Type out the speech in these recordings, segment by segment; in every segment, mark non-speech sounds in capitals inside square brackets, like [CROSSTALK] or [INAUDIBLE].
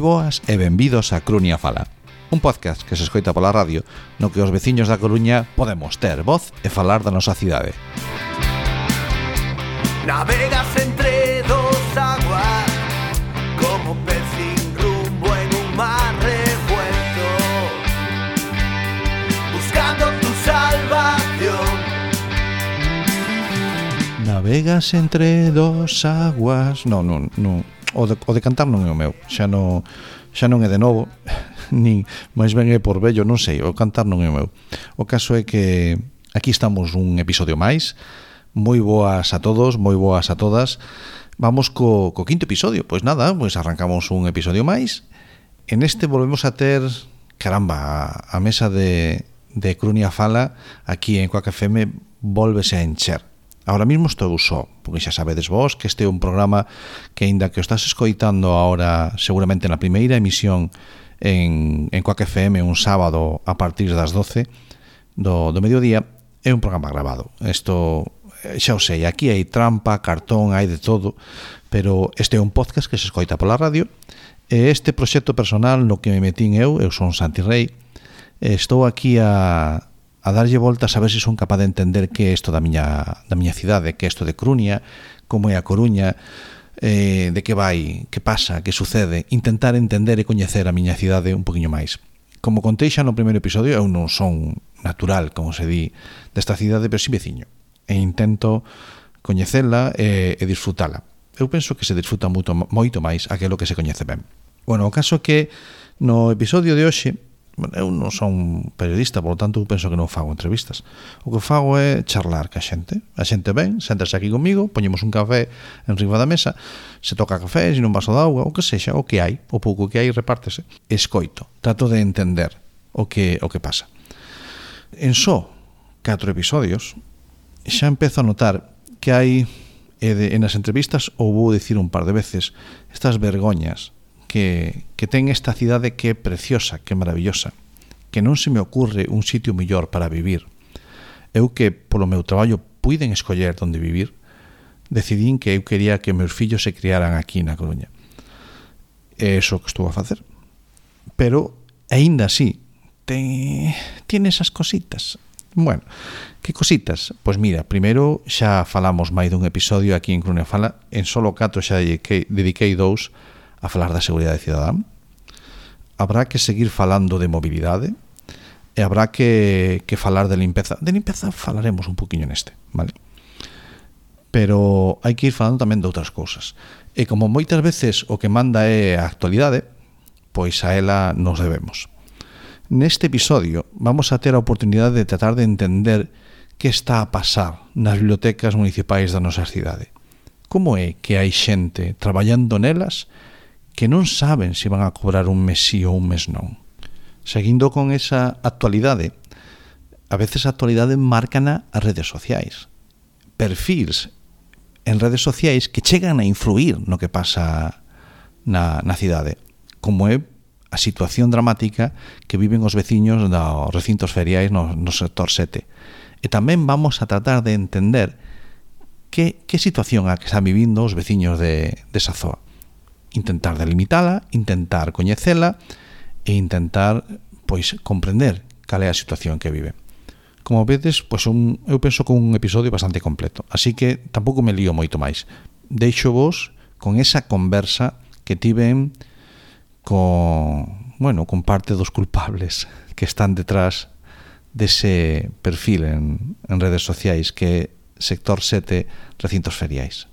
boas e benvidos a Crunia Fala Un podcast que se escoita pola radio no que os veciños da Coruña podemos ter voz e falar da nosa cidade Navegas entre dos aguas como pez sin rumbo en un mar revuelto buscando tu salvación Navegas entre dos aguas. No, no, no o de, o de cantar non é o meu, xa non xa non é de novo, [LAUGHS] nin máis ben é por vello, non sei, o cantar non é o meu. O caso é que aquí estamos un episodio máis. Moi boas a todos, moi boas a todas. Vamos co, co quinto episodio. Pois nada, pois arrancamos un episodio máis. En este volvemos a ter, caramba, a, a mesa de, de Crunia Fala aquí en Coac FM volvese a encher Ahora mismo estou só, porque xa sabedes vos que este é un programa que, aínda que o estás escoitando ahora seguramente na primeira emisión en, en Coac FM un sábado a partir das 12 do, do mediodía, é un programa grabado. Isto xa eh, o sei, aquí hai trampa, cartón, hai de todo, pero este é un podcast que se escoita pola radio e este proxecto personal no que me metín eu, eu son Santi Rey, estou aquí a, a darlle voltas a ver se son capaz de entender que é isto da miña, da miña cidade, que é isto de Coruña, como é a Coruña, eh, de que vai, que pasa, que sucede, intentar entender e coñecer a miña cidade un poquinho máis. Como contei xa no primeiro episodio, eu non son natural, como se di, desta cidade, pero si veciño. E intento coñecela e, e disfrutala. Eu penso que se disfruta moito, moito máis aquilo que se coñece ben. Bueno, o caso é que no episodio de hoxe bueno, eu non son periodista, polo tanto, penso que non fago entrevistas. O que fago é charlar ca xente. A xente ven, sentase aquí comigo, poñemos un café en riba da mesa, se toca café, se non vaso de auga, o que sexa, o que hai, o pouco que hai, repártese. Escoito, trato de entender o que, o que pasa. En só catro episodios, xa empezo a notar que hai e de, en as entrevistas ou vou dicir un par de veces estas vergoñas que, que ten esta cidade que é preciosa, que é maravillosa, que non se me ocurre un sitio mellor para vivir. Eu que polo meu traballo puiden escoller onde vivir, decidín que eu quería que meus fillos se criaran aquí na Coruña. É iso que estou a facer. Pero, aínda así, ten, tiene esas cositas. Bueno, que cositas? Pois mira, primeiro xa falamos máis dun episodio aquí en Crune Fala, en solo 4 xa dediquei, dediquei dous a falar da seguridade cidadán, habrá que seguir falando de mobilidade e habrá que, que falar de limpeza. De limpeza falaremos un poquinho neste, vale? Pero hai que ir falando tamén de outras cousas. E como moitas veces o que manda é a actualidade, pois a ela nos debemos. Neste episodio vamos a ter a oportunidade de tratar de entender que está a pasar nas bibliotecas municipais da nosa cidade. Como é que hai xente traballando nelas que non saben se van a cobrar un mes sí ou un mes non. Seguindo con esa actualidade, a veces a actualidade marcana as redes sociais. Perfils en redes sociais que chegan a influir no que pasa na, na cidade, como é a situación dramática que viven os veciños dos recintos feriais no, no sector 7. E tamén vamos a tratar de entender que, que situación a que están vivindo os veciños de, de de zoa intentar delimitala, intentar coñecela e intentar pois comprender cal é a situación que vive. Como vedes, pois un, eu penso que un episodio bastante completo, así que tampouco me lío moito máis. Deixo vos con esa conversa que tiven con, bueno, con parte dos culpables [LAUGHS] que están detrás dese perfil en, en redes sociais que sector 7 recintos feriais.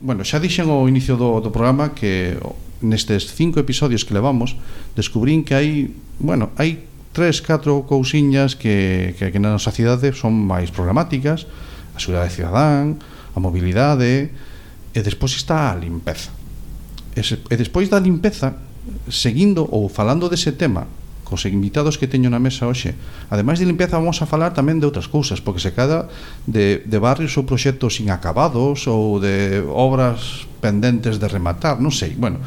Bueno, xa dixen ao inicio do, do programa que nestes cinco episodios que levamos descubrín que hai, bueno, hai tres, catro cousiñas que, que, que na nosa cidade son máis problemáticas a seguridade cidadán, a mobilidade e despois está a limpeza. E, se, e despois da limpeza seguindo ou falando dese tema cos invitados que teño na mesa hoxe. Ademais de limpeza vamos a falar tamén de outras cousas, porque se cada de, de barrios ou proxectos inacabados ou de obras pendentes de rematar, non sei. Bueno,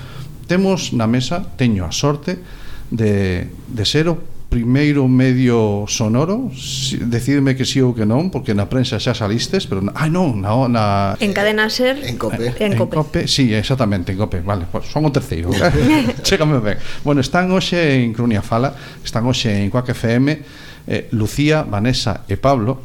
temos na mesa, teño a sorte de, de ser o primeiro medio sonoro? Si, decidme que si sí ou que non porque na prensa xa salistes pero na, ai non na, na en cadena ser en cope. en, en cope, cope si sí, exactamente en cope vale pues son o terceiro. [LAUGHS] [LAUGHS] Chégame ben. Bueno están hoxe en Crunia Fala están hoxe en Coac FM eh, Lucía Vanessa e Pablo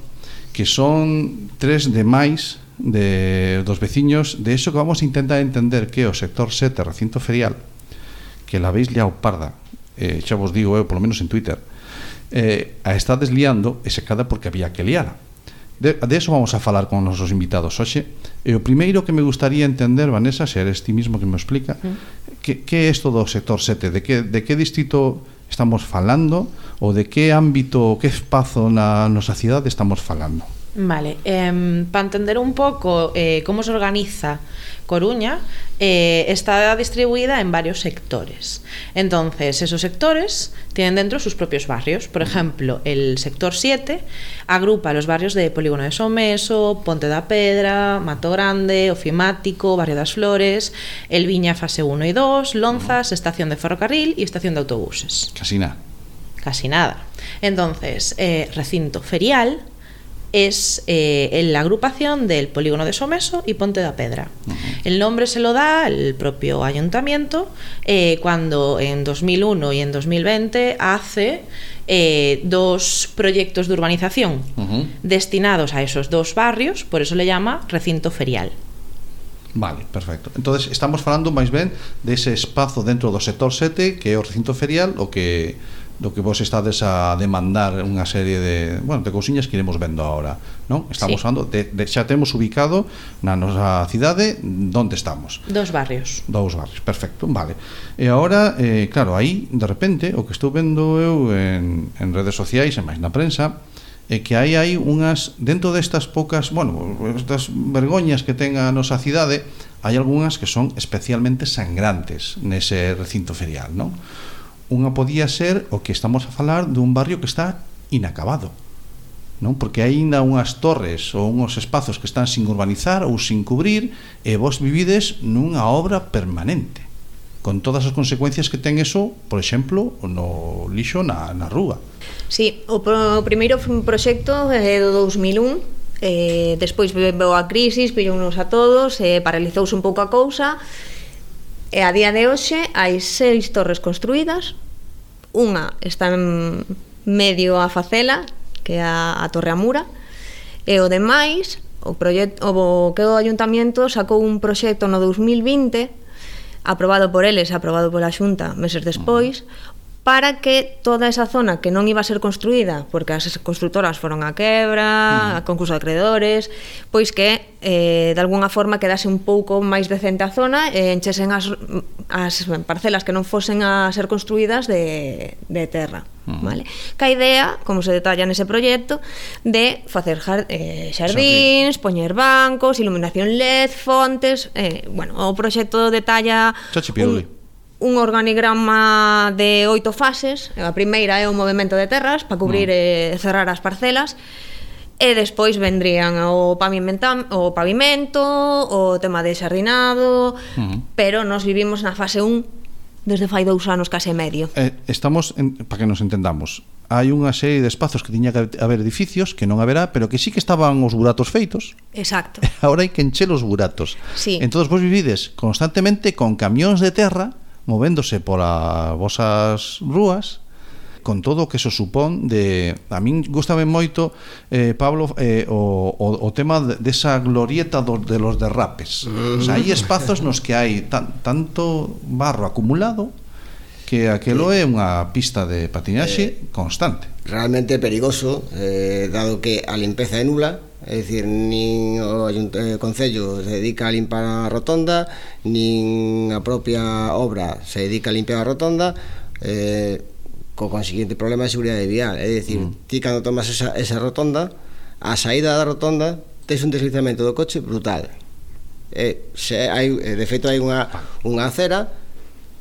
que son tres de máis de, dos veciños de eso que vamos a intentar entender que o sector 7 recinto ferial que la veis liao parda eh, xa vos digo eu, polo menos en Twitter, eh, a estades liando e secada porque había que liala. De, de eso vamos a falar con os nosos invitados hoxe. E o primeiro que me gustaría entender, Vanessa, se eres ti mismo que me explica, mm. que, que é isto do sector 7? De que, de que distrito estamos falando? Ou de que ámbito, que espazo na nosa cidade estamos falando? Vale, eh, para entender un pouco eh, como se organiza Coruña, eh, está distribuida en varios sectores. Entonces, esos sectores tienen dentro sus propios barrios. Por ejemplo, el sector 7 agrupa los barrios de Polígono de Someso, Ponte da Pedra, Mato Grande, Ofimático, Barrio das Flores, El Viña fase 1 y 2, Lonzas, estación de ferrocarril y estación de autobuses. casi nada Casi nada. Entonces, eh, recinto ferial es eh, la agrupación del polígono de Someso y Ponte da Pedra. El nombre se lo da el propio ayuntamiento eh, cuando en 2001 y en 2020 hace eh, dos proyectos de urbanización destinados a esos dos barrios, por eso le llama recinto ferial. Vale, perfecto. Entonces, estamos falando máis ben dese espazo dentro do sector 7 que é o recinto ferial o que do que vos estades a demandar unha serie de, bueno, de cousiñas que iremos vendo ahora, non? Estamos sí. falando de, de xa temos ubicado na nosa cidade onde estamos. Dos barrios. Dos barrios, perfecto, vale. E agora, eh, claro, aí de repente o que estou vendo eu en, en redes sociais e máis na prensa é que aí hai unhas dentro destas poucas, bueno, estas vergoñas que ten a nosa cidade, hai algunhas que son especialmente sangrantes nese recinto ferial, non? unha podía ser o que estamos a falar dun barrio que está inacabado non porque hai ainda unhas torres ou unhos espazos que están sin urbanizar ou sin cubrir e vos vivides nunha obra permanente con todas as consecuencias que ten eso, por exemplo, no lixo na, na rúa. Sí, o, pro, o primeiro proxecto é do 2001, eh, despois veo a crisis, pillou a todos, eh, paralizouse un pouco a cousa, E a día de hoxe hai seis torres construídas, unha está en medio a facela, que é a, a Torre Amura, e o demais, o, proxecto, o que o Ayuntamiento sacou un proxecto no 2020 aprobado por eles, aprobado pola Xunta meses despois, mm para que toda esa zona que non iba a ser construída, porque as constructoras foron a quebra, a concurso de acreedores, pois que eh, de alguna forma quedase un pouco máis decente a zona e enchesen as, as parcelas que non fosen a ser construídas de, de terra. Vale? Ca idea, como se detalla nese proxecto, de facer jar, eh, xardíns, poñer bancos, iluminación LED, fontes... Eh, bueno, o proxecto detalla... Chachi Un, un organigrama de oito fases, a primeira é o movimento de terras para cubrir mm. e cerrar as parcelas, e despois vendrían o pavimento, o pavimento, o tema de xardinado, mm. pero nos vivimos na fase 1 desde fai dous anos case medio. Eh, estamos, en, para que nos entendamos, hai unha serie de espazos que tiña que haber edificios que non haberá, pero que sí que estaban os buratos feitos. Exacto. [LAUGHS] Agora hai que encher os buratos. Sí. Entón vos vivides constantemente con camións de terra movéndose polas vosas rúas con todo o que se supón de a min gustame moito eh, Pablo eh, o, o, o tema desa de, de glorieta do, de los derrapes. O sea, hai espazos nos que hai tan, tanto barro acumulado que aquilo é unha pista de patinaxe eh, constante. realmente perigoso eh, dado que a limpeza é nula É dicir, nin o eh, Concello se dedica a limpar a rotonda, nin a propia obra se dedica a limpar a rotonda, eh, co consiguiente problema de seguridade vial. É dicir, mm. ti cando tomas esa, esa rotonda, a saída da rotonda, tes un deslizamento do coche brutal. E, se hai, eh, de feito, hai unha, unha acera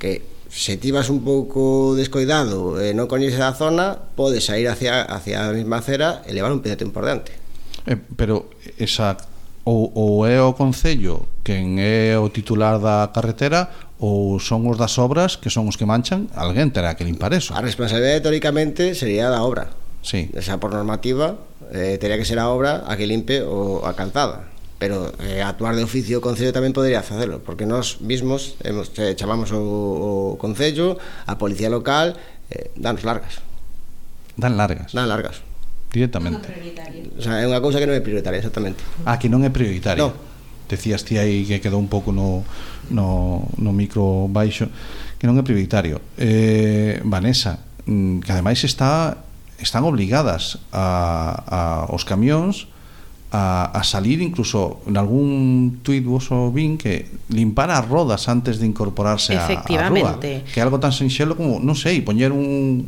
que se ti vas un pouco descoidado e non coñeces a zona, podes sair hacia, hacia a mesma acera e levar un pedatón por diante. Eh, pero esa ou, ou é o Concello quen é o titular da carretera ou son os das obras que son os que manchan, alguén terá que limpar eso. A responsabilidade teóricamente sería da obra. Sí. Esa por normativa eh, teria que ser a obra a que limpe o a calzada. Pero eh, actuar de oficio o Concello tamén podría facelo Porque nós mismos hemos, eh, chamamos o, o Concello A Policía Local eh, Danos largas Dan largas Dan largas directamente. O sea, é unha cousa que non é prioritaria, exactamente. Ah, que non é prioritaria. No. Decías ti aí que quedou un pouco no, no, no micro baixo que non é prioritario. Eh, Vanessa, mm, que ademais está están obligadas a, a os camións a, a salir incluso en algún tuit vos o vin que limpar as rodas antes de incorporarse a, a rúa, que é algo tan sinxelo como, non sei, poñer un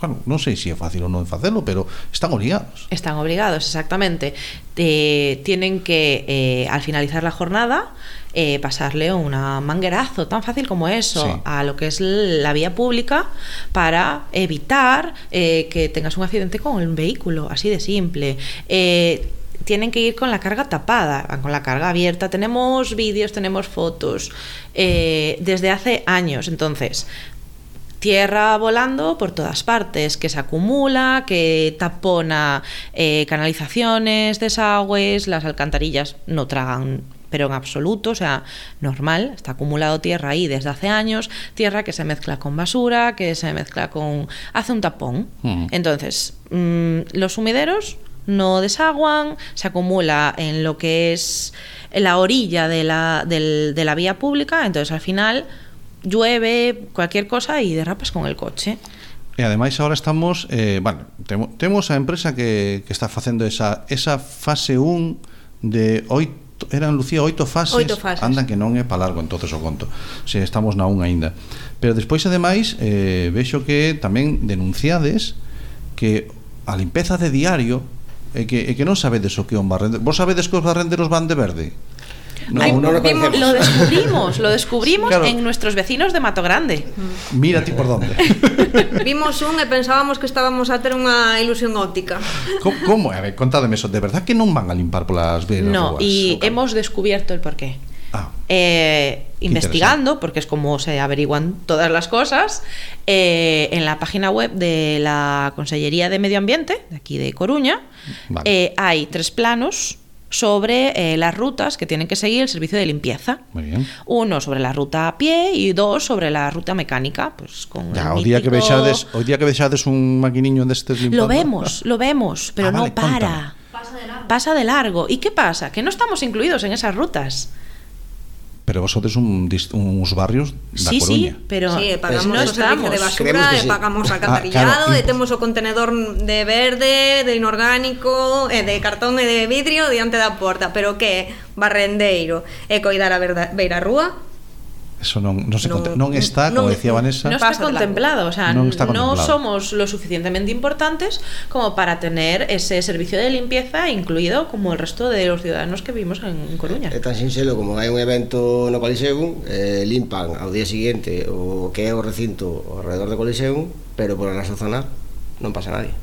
bueno, non sei se é fácil ou non facelo pero están obligados Están obligados, exactamente. Eh, tienen que, eh, al finalizar la jornada, eh, pasarle un manguerazo tan fácil como eso Sí. a lo que es la vía pública para evitar eh, que tengas un accidente con el vehículo, así de simple. Eh, tienen que ir con la carga tapada, con la carga abierta. Tenemos vídeos, tenemos fotos eh, desde hace años. Entonces, tierra volando por todas partes, que se acumula, que tapona eh, canalizaciones, desagües, las alcantarillas no tragan pero en absoluto, o sea, normal, está acumulado tierra ahí desde hace años, tierra que se mezcla con basura, que se mezcla con... hace un tapón. Mm. Entonces, mm, los sumideros no desaguan, se acumula en lo que es la orilla de la, del- de la vía pública, entonces al final llueve, cualquier cosa e derrapas con el coche. E ademais agora estamos, eh, bueno, temo, temos a empresa que, que está facendo esa, esa fase 1 de oito, eran Lucía oito fases, oito fases, andan que non é para largo entonces o conto, se estamos na un aínda. Pero despois ademais eh, vexo que tamén denunciades que a limpeza de diario e que, e que non sabedes o que é un barrendero. Vos sabedes que os barrenderos van de verde? No, Ay, no lo vimos- conocemos. Lo descubrimos, lo descubrimos Claro. en nuestros vecinos de Mato Grande. Mira ti por donde. [LAUGHS] Vimos un e pensábamos que estábamos a ter unha ilusión óptica. como, como? A ver, contádeme eso. De verdad que non van a limpar polas veras No, y hemos descubierto el porqué. Ah, Eh, investigando, porque es como se averiguan todas las cosas, eh, en la página web de la Consellería de Medio Ambiente, de aquí de Coruña, Vale. eh, hay tres planos sobre eh, las rutas que tienen que seguir el servicio de limpieza. moi bien. Uno sobre la ruta a pie y dos sobre la ruta mecánica, pues con Ya, el o día que vexades, o día que vexades un maquiniño destes limpando. Lo vemos, lo vemos, pero Ah, no vale, para. Pasa de largo. ¿Y qué pasa? Que no estamos incluidos en esas rutas. Pero vos sodes un, uns barrios da sí, Coruña. Sí, pero sí, pagamos no estamos. de basura, sí. pagamos ah, alcantarillado, ah, claro, e temos o contenedor de verde, de inorgánico, e de cartón e de vidrio diante da porta. Pero que barrendeiro e coidar a beira rúa Eso non, non se non, conte, non está, como non, decía Vanessa, non está contemplado, o sea, non, está contemplado. somos lo suficientemente importantes como para tener ese servicio de limpieza Incluido como el resto de los ciudadanos que vivimos en Coruña. É tan sinxelo como hai un evento no Coliseum, eh, limpan ao día seguinte o que é o recinto ao redor do Coliseum, pero por a nosa zona non pasa nadie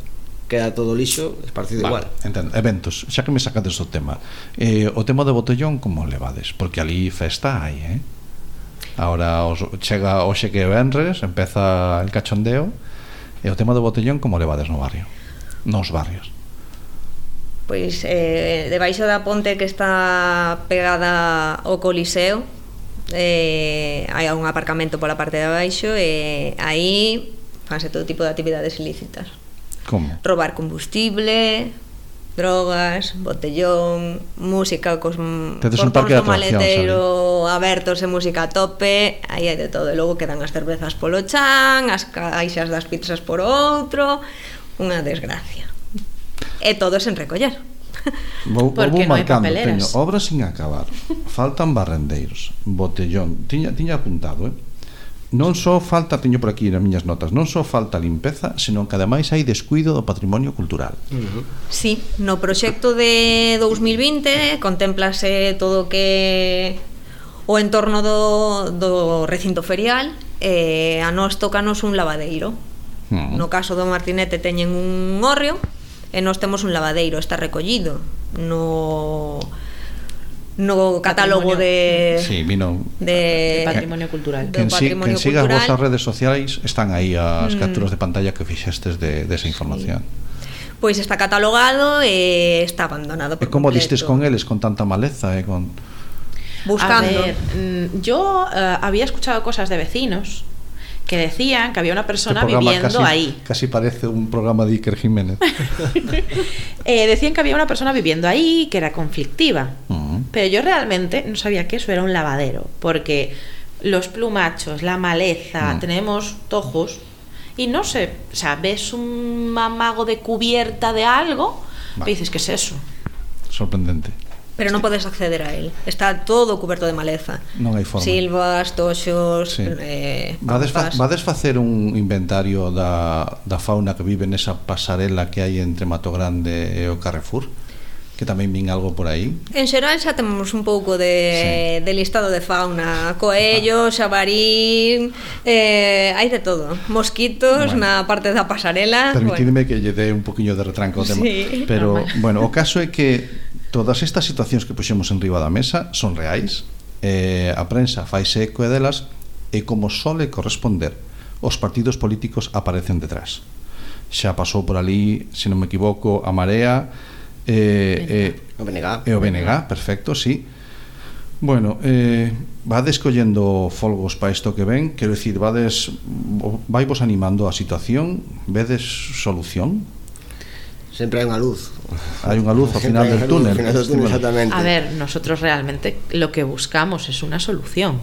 queda todo lixo esparcido vale, igual. Entendo. Eventos, xa que me sacades o tema. Eh, o tema do botellón como levades? Porque ali festa hai, eh? Ahora os chega hoxe que venres, empeza el cachondeo e o tema do botellón como levades no barrio, nos barrios. Pois eh, debaixo da ponte que está pegada ao Coliseo eh, hai un aparcamento pola parte de abaixo e eh, aí fanse todo tipo de actividades ilícitas. Como? Robar combustible, drogas, botellón, música cos Tedes un parque de maleteiro abertos e música a tope, aí hai de todo, e logo quedan as cervezas polo chan, as caixas das pizzas por outro, unha desgracia. E todo sen recoller. [LAUGHS] Vou, Porque vou marcando, no teño obras sin acabar, faltan barrendeiros, botellón, tiña, tiña apuntado, eh? non só falta, teño por aquí nas miñas notas, non só falta limpeza, senón que ademais hai descuido do patrimonio cultural. Uh -huh. Sí, no proxecto de 2020 contemplase todo que o entorno do, do recinto ferial e eh, a nós tocanos un lavadeiro. Uh -huh. No caso do Martinete teñen un hórreo e nós temos un lavadeiro, está recollido. No no catálogo patrimonio. de sí, vino, de, de patrimonio cultural. Quen, patrimonio quen siga cultural. vosas redes sociais están aí as mm. capturas de pantalla que fixestes de de esa información. Sí. Pois está catalogado e está abandonado por E como completo. distes con eles con tanta maleza e eh, con buscando. A ver, mm, yo uh, había escuchado cosas de vecinos que decían que había una persona Este programa viviendo casi, ahí. Casi parece un programa de Iker Jiménez. [LAUGHS] Eh, decían que había una persona viviendo ahí que era conflictiva. Pero yo realmente no sabía que eso era un lavadero, porque los plumachos, la maleza, Mm. tenemos tojos y no sé, o sea, ves un mamago de cubierta de algo Vale. y dices, ¿qué es eso? Sorprendente. pero non podes acceder a él. Está todo coberto de maleza. Non hai forma. Silvas, toxos, sí. eh, vades, fa, vades facer un inventario da, da fauna que vive nesa pasarela que hai entre Mato Grande e o Carrefour? que tamén vin algo por aí. En xeral xa temos un pouco de, sí. de listado de fauna, coello, ah. xabarín eh, hai de todo, mosquitos bueno. na parte da pasarela. Permitidme bueno. que lle dé un poquinho de retranco ao tema, sí, pero normal. bueno, o caso é que todas estas situacións que puxemos en riba da mesa son reais, eh, a prensa faise eco delas e como sole corresponder, os partidos políticos aparecen detrás. Xa pasou por ali, se non me equivoco, a Marea eh, eh, o BNG. E o BNG, perfecto, sí. Bueno, eh, vades collendo folgos para isto que ven, quero dicir, vades vai vos animando a situación, vedes solución? sempre hai unha luz. Hai unha luz ao final del túnel. Final del túnel exactamente. A ver, nosotros realmente lo que buscamos es una solución.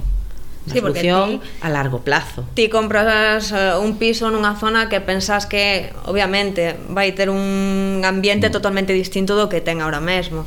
Una sí, solución ti, a largo plazo. Ti compras uh, un piso nunha zona que pensas que obviamente vai ter un ambiente mm. totalmente distinto do que ten ahora mesmo.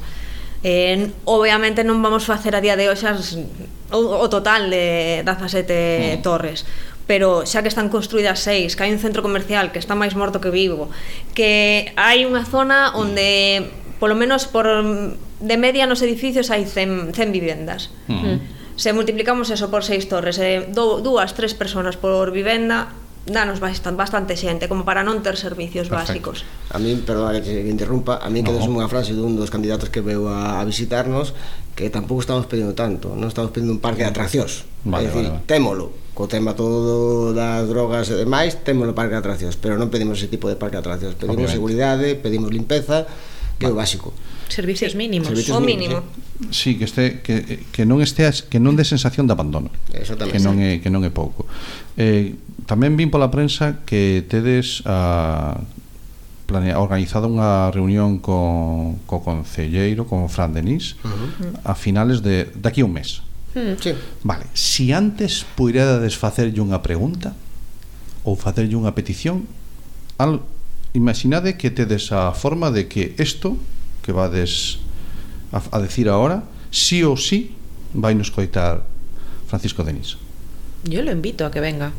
Eh, obviamente non vamos facer a día de hoxe as, o, o total de 17 mm. torres pero xa que están construídas seis, que hai un centro comercial que está máis morto que vivo, que hai unha zona onde polo menos por de media nos edificios hai 100, 100 vivendas. Uh. Se multiplicamos eso por seis torres, eh, do, dúas, tres personas por vivenda, danos bastante, bastante xente como para non ter servicios Perfecto. básicos. A min, perdón que te interrumpa, a min no. quedes unha frase dun dos candidatos que veu a, a visitarnos que tampouco estamos pedindo tanto, non estamos pedindo un parque de atraccións. Vale, é dicir, vale, vale. témolo, co tema todo das drogas e demais, témolo parque de atraccións, pero non pedimos ese tipo de parque de atraccións, pedimos Obviamente. seguridade, pedimos limpeza, que é o básico. Servicios mínimos, Servicios o mínimo. mínimo. Sí. Sí, que este que, que non esteas que non de sensación de abandono. Exactamente. Que non é que non é pouco. Eh, tamén vin pola prensa que tedes ah, a planea, organizado unha reunión co, co concelleiro, con Fran Denis, uh -huh. a finales de daqui a un mes. Mm, sí. Vale, si antes puidades facerlle unha pregunta ou facerlle unha petición, al imaginade que tedes a forma de que isto que vades a, a decir ahora, sí ou sí vai nos coitar Francisco Denis. Yo lo invito a que venga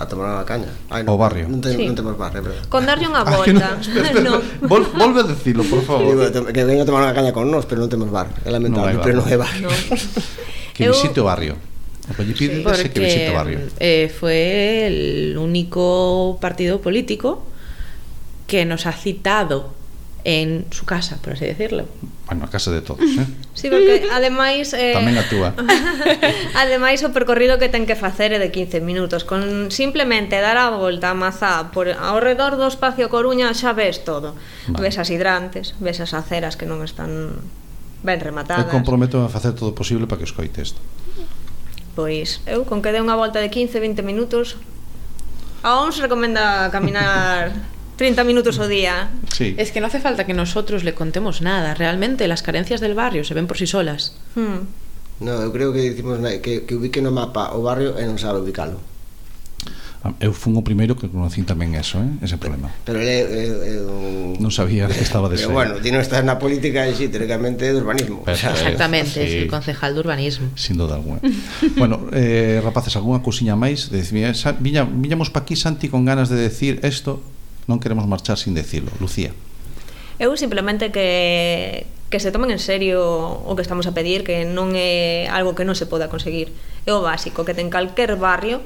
a tomar unha caña. Ai, no, o barrio. Non, ten, sí. non temos barrio, pero... Con darlle unha volta. [LAUGHS] Ay, no, [LAUGHS] espera, espera, no. Vol, volve a decirlo, por favor. Digo, que venga a tomar unha caña con nós, pero non temos bar. É lamentable, no bar. pero non é bar. No. que Eu... visite o barrio. O que lle pide sí, porque, que visite o barrio. Eh, fue el único partido político que nos ha citado en su casa, por así decirlo. Ah, bueno, a casa de todos, eh? [LAUGHS] Sí, porque ademais... Eh, Tamén a túa. [LAUGHS] ademais, o percorrido que ten que facer é de 15 minutos. Con simplemente dar a volta a mazá por, ao redor do espacio Coruña xa ves todo. Vale. Ves as hidrantes, ves as aceras que non están ben rematadas. Eu comprometo a facer todo o posible para que escoite isto. Pois, eu con que dé unha volta de 15-20 minutos A uns recomenda caminar [LAUGHS] 30 minutos o día. Sí. Es que no hace falta que nosotros le contemos nada. Realmente las carencias del barrio se ven por sí solas. Hmm. No, eu creo que dicimos que, que ubique no mapa o barrio e non sabe ubicalo. Ah, eu fun o primeiro que conocín tamén eso, eh? ese problema. Pero ele... Eu, eh, eu... Eh, non sabía que estaba de ser. Pero bueno, ti non estás na política, e sí, teóricamente, de urbanismo. Pero, o sea, exactamente, sí. é o concejal de urbanismo. Sin duda alguna. [LAUGHS] bueno, eh, rapaces, algunha cousiña máis? Viña, viñamos pa aquí, Santi, con ganas de decir isto, non queremos marchar sin decirlo, Lucía. Eu simplemente que, que se tomen en serio o que estamos a pedir, que non é algo que non se poda conseguir. É o básico, que ten calquer barrio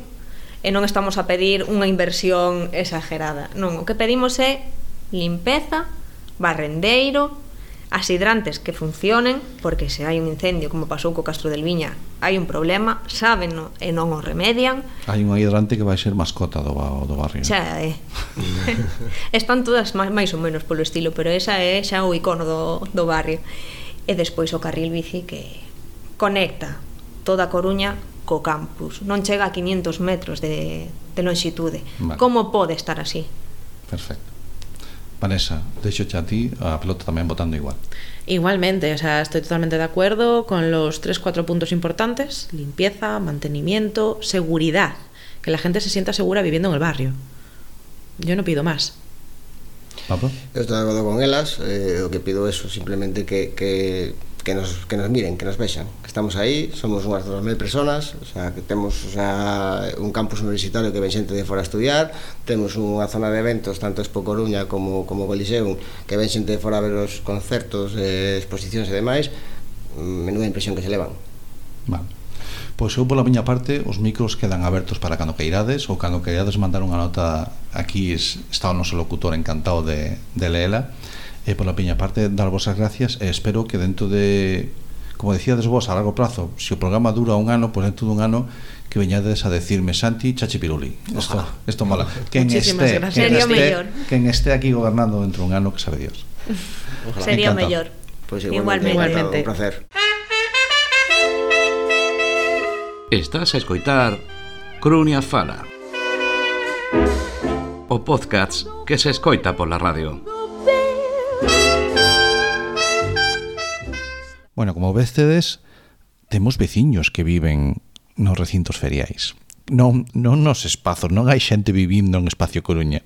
e non estamos a pedir unha inversión exagerada. Non, o que pedimos é limpeza, barrendeiro, As hidrantes que funcionen, porque se hai un incendio, como pasou co Castro del Viña, hai un problema, sábeno e non o remedian. Hai unha hidrante que vai ser mascota do, do barrio. Xa, é. [LAUGHS] Están todas máis ou menos polo estilo, pero esa é xa o icono do, do barrio. E despois o carril bici que conecta toda a Coruña co campus. Non chega a 500 metros de, de longitude. Vale. Como pode estar así? Perfecto. Vanessa, deixo a ti a pelota tamén votando igual. Igualmente, o sea, estoy totalmente de acuerdo con los tres, cuatro puntos importantes: limpieza, mantenimiento, seguridad. Que la gente se sienta segura viviendo en el barrio. Yo no pido más. Pablo? Eu estou de acordo con elas, eh, o que pido é eso, simplemente que, que, que nos, que nos miren, que nos vexan, que estamos aí, somos unhas 2.000 personas, o sea, que temos o sea, un campus universitario que ven xente de fora a estudiar, temos unha zona de eventos, tanto Expo Coruña como, como Coliseum, que ven xente de fora a ver os concertos, eh, exposicións e demais, mm, menuda impresión que se levan. Vale. Pois eu pola miña parte os micros quedan abertos para cando queirades ou cando queirades mandar unha nota aquí es, está o noso locutor encantado de, de leela E pola miña parte, dar vos as gracias e espero que dentro de, como decíades vos, a largo plazo, se o programa dura un ano, pois dentro dun ano que veñades a decirme Santi Chachipiruli. Isto, esto mola. Quen este, quen este, quen este aquí gobernando dentro dun ano que sabe Dios. Ojalá. Sería o mellor. Pois pues igualmente, igualmente. igualmente. Un placer. Estás a escoitar Crunia Fala. O podcast que se escoita pola radio. Bueno, como vestedes, temos veciños que viven nos recintos feriais. Non, non nos espazos, non hai xente vivindo en Espacio Coruña.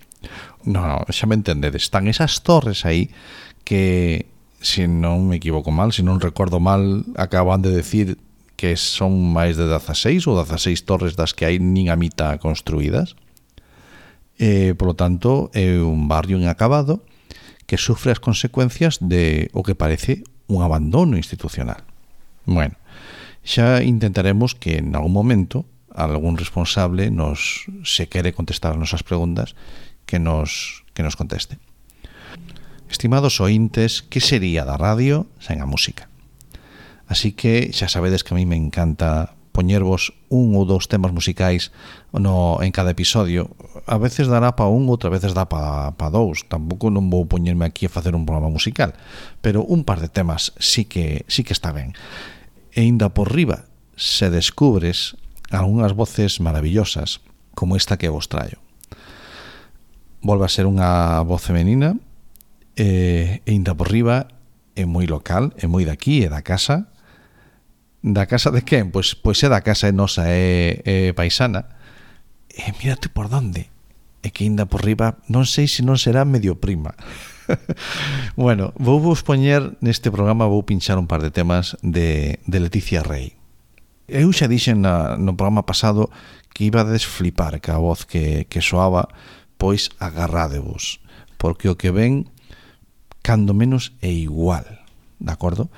Non, xa me entendedes, están esas torres aí que, se non me equivoco mal, se non recordo mal, acaban de decir que son máis de 16 ou 16 torres das que hai nin a mitad construídas. E, polo tanto, é un barrio inacabado que sufre as consecuencias de o que parece un abandono institucional. Bueno, xa intentaremos que en algún momento algún responsable nos se quere contestar as nosas preguntas que nos, que nos conteste. Estimados ointes, que sería da radio sen a música? Así que xa sabedes que a mí me encanta poñervos un ou dous temas musicais no, en cada episodio. A veces dará pa un, outra veces dá pa, pa dous. Tampouco non vou poñerme aquí a facer un programa musical. Pero un par de temas sí que, sí que está ben. E inda por riba, se descubres algunhas voces maravillosas como esta que vos traio. Volve a ser unha voz femenina e, e inda por riba é moi local, é moi daqui, é da casa, Da casa de quen? Pois, pois é da casa é nosa, é, é paisana. E mírate por donde. E que ainda por riba non sei se non será medio prima. [LAUGHS] bueno, vou vos poñer neste programa vou pinchar un par de temas de, de Leticia Rey. Eu xa dixen na, no programa pasado que iba a desflipar ca voz que, que soaba, pois agarradevos, porque o que ven cando menos é igual, de acordo?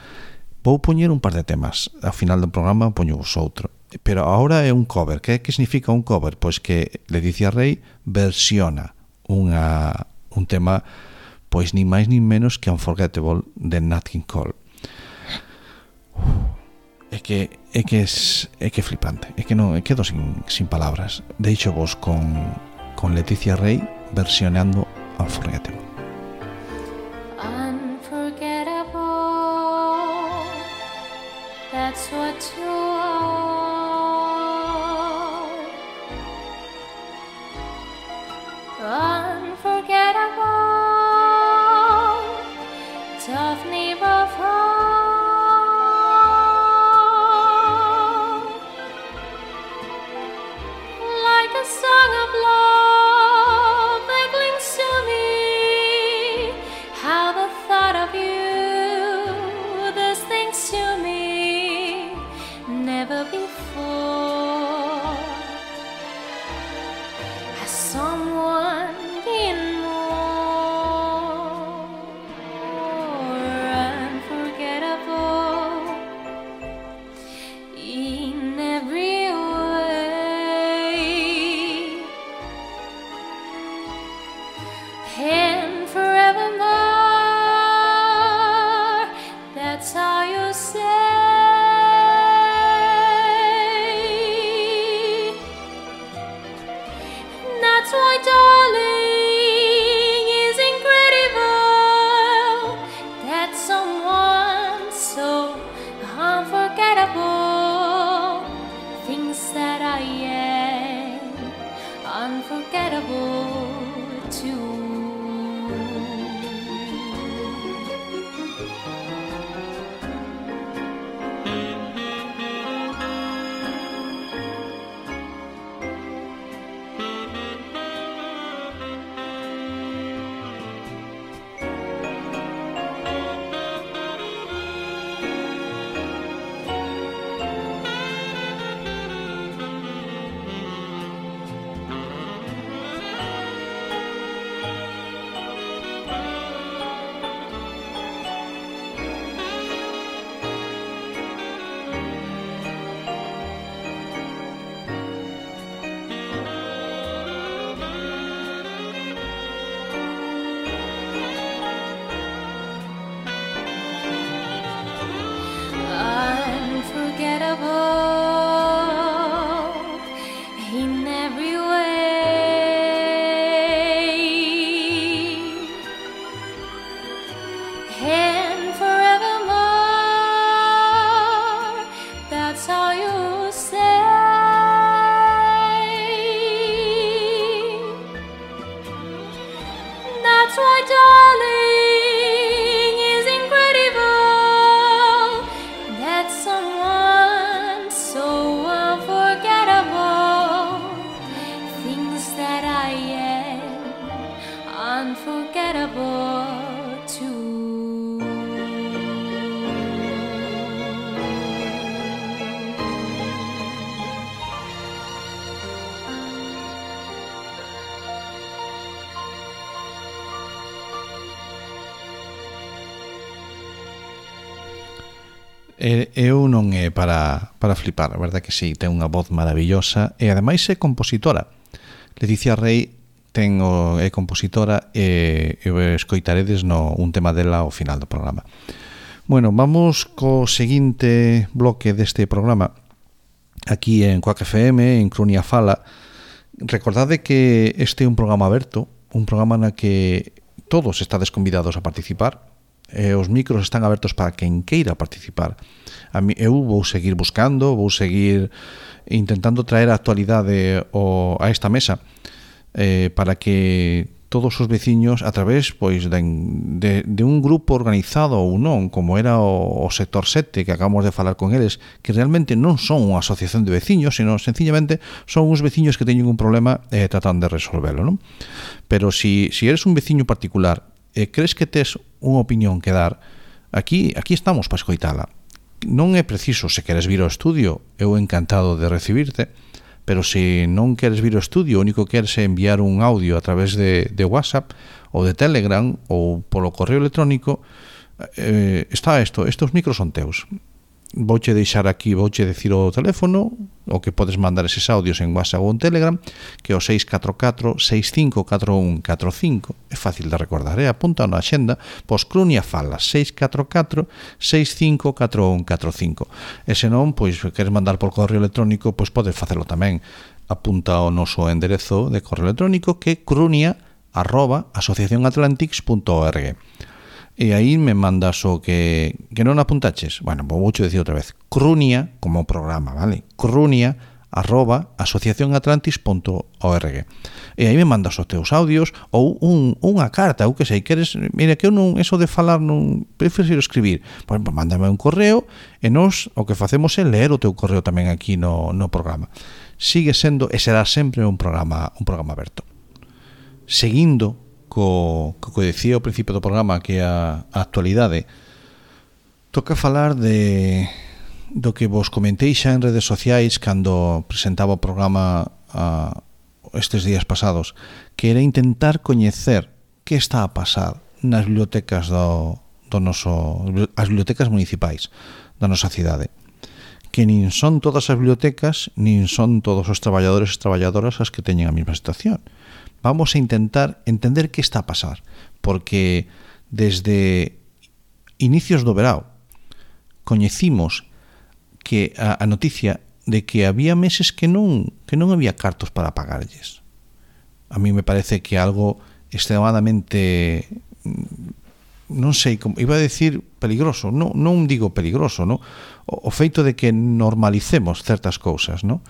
Vou poñer un par de temas. Ao final do programa poño os outro. Pero agora é un cover. Que que significa un cover? Pois que Leticia Rey versiona unha, un tema pois ni máis ni menos que Unforgettable de Nat King Cole. É que é que es, é que é flipante. É que non, é quedo sin, sin palabras. Deixo vos con, con Leticia Rey versionando Unforgettable. That's what you that's why I para, para flipar, a verdade que sí, ten unha voz maravillosa e ademais é compositora. Leticia Rey ten o, é compositora e, e escoitaredes no un tema dela ao final do programa. Bueno, vamos co seguinte bloque deste programa aquí en Coac FM, en Crunia Fala. Recordade que este é un programa aberto, un programa na que todos estades convidados a participar, eh, os micros están abertos para quen queira participar. A mí, eu vou seguir buscando, vou seguir intentando traer a actualidade o, a esta mesa eh, para que todos os veciños a través pois de, de, de un grupo organizado ou non, como era o, o sector 7 que acabamos de falar con eles, que realmente non son unha asociación de veciños, sino sencillamente son uns veciños que teñen un problema e eh, tratan de resolvelo, non? Pero si, si eres un veciño particular e crees que tes unha opinión que dar, aquí, aquí estamos para escoitala. Non é preciso se queres vir ao estudio, eu encantado de recibirte, pero se non queres vir ao estudio, o único que queres é enviar un audio a través de, de WhatsApp ou de Telegram ou polo correo electrónico, eh, está isto, estos micros son teus vouche deixar aquí, vouche decir o teléfono, o que podes mandar eses audios en WhatsApp ou en Telegram, que é o 644-654145. É fácil de recordar, é? Apunta na xenda, pois Crunia fala, 644-654145. E senón, pois, queres mandar por correo electrónico, pois podes facelo tamén. Apunta o noso enderezo de correo electrónico que crunia arroba asociacionatlantics.org e aí me mandas o que, que non apuntaches. Bueno, vou te dicir outra vez. Crunia, como programa, vale? Crunia, arroba asociacionatlantis.org e aí me mandas os teus audios ou un, unha carta, ou que sei queres, mira que eu non, eso de falar non prefiro escribir, pois pues, mándame un correo e nós o que facemos é ler o teu correo tamén aquí no, no programa sigue sendo e será sempre un programa un programa aberto seguindo co, co que decía ao principio do programa que a, a actualidade toca falar de do que vos comentei xa en redes sociais cando presentaba o programa a, estes días pasados que era intentar coñecer que está a pasar nas bibliotecas do, do noso, as bibliotecas municipais da nosa cidade. Que nin son todas as bibliotecas nin son todos os traballadores e traballadoras as que teñen a mesma situación vamos a intentar entender que está a pasar, porque desde inicios do verao coñecimos que a, a noticia de que había meses que non que non había cartos para pagarlles. A mí me parece que algo extremadamente non sei como iba a decir peligroso, non non digo peligroso, no? O, o feito de que normalicemos certas cousas, no?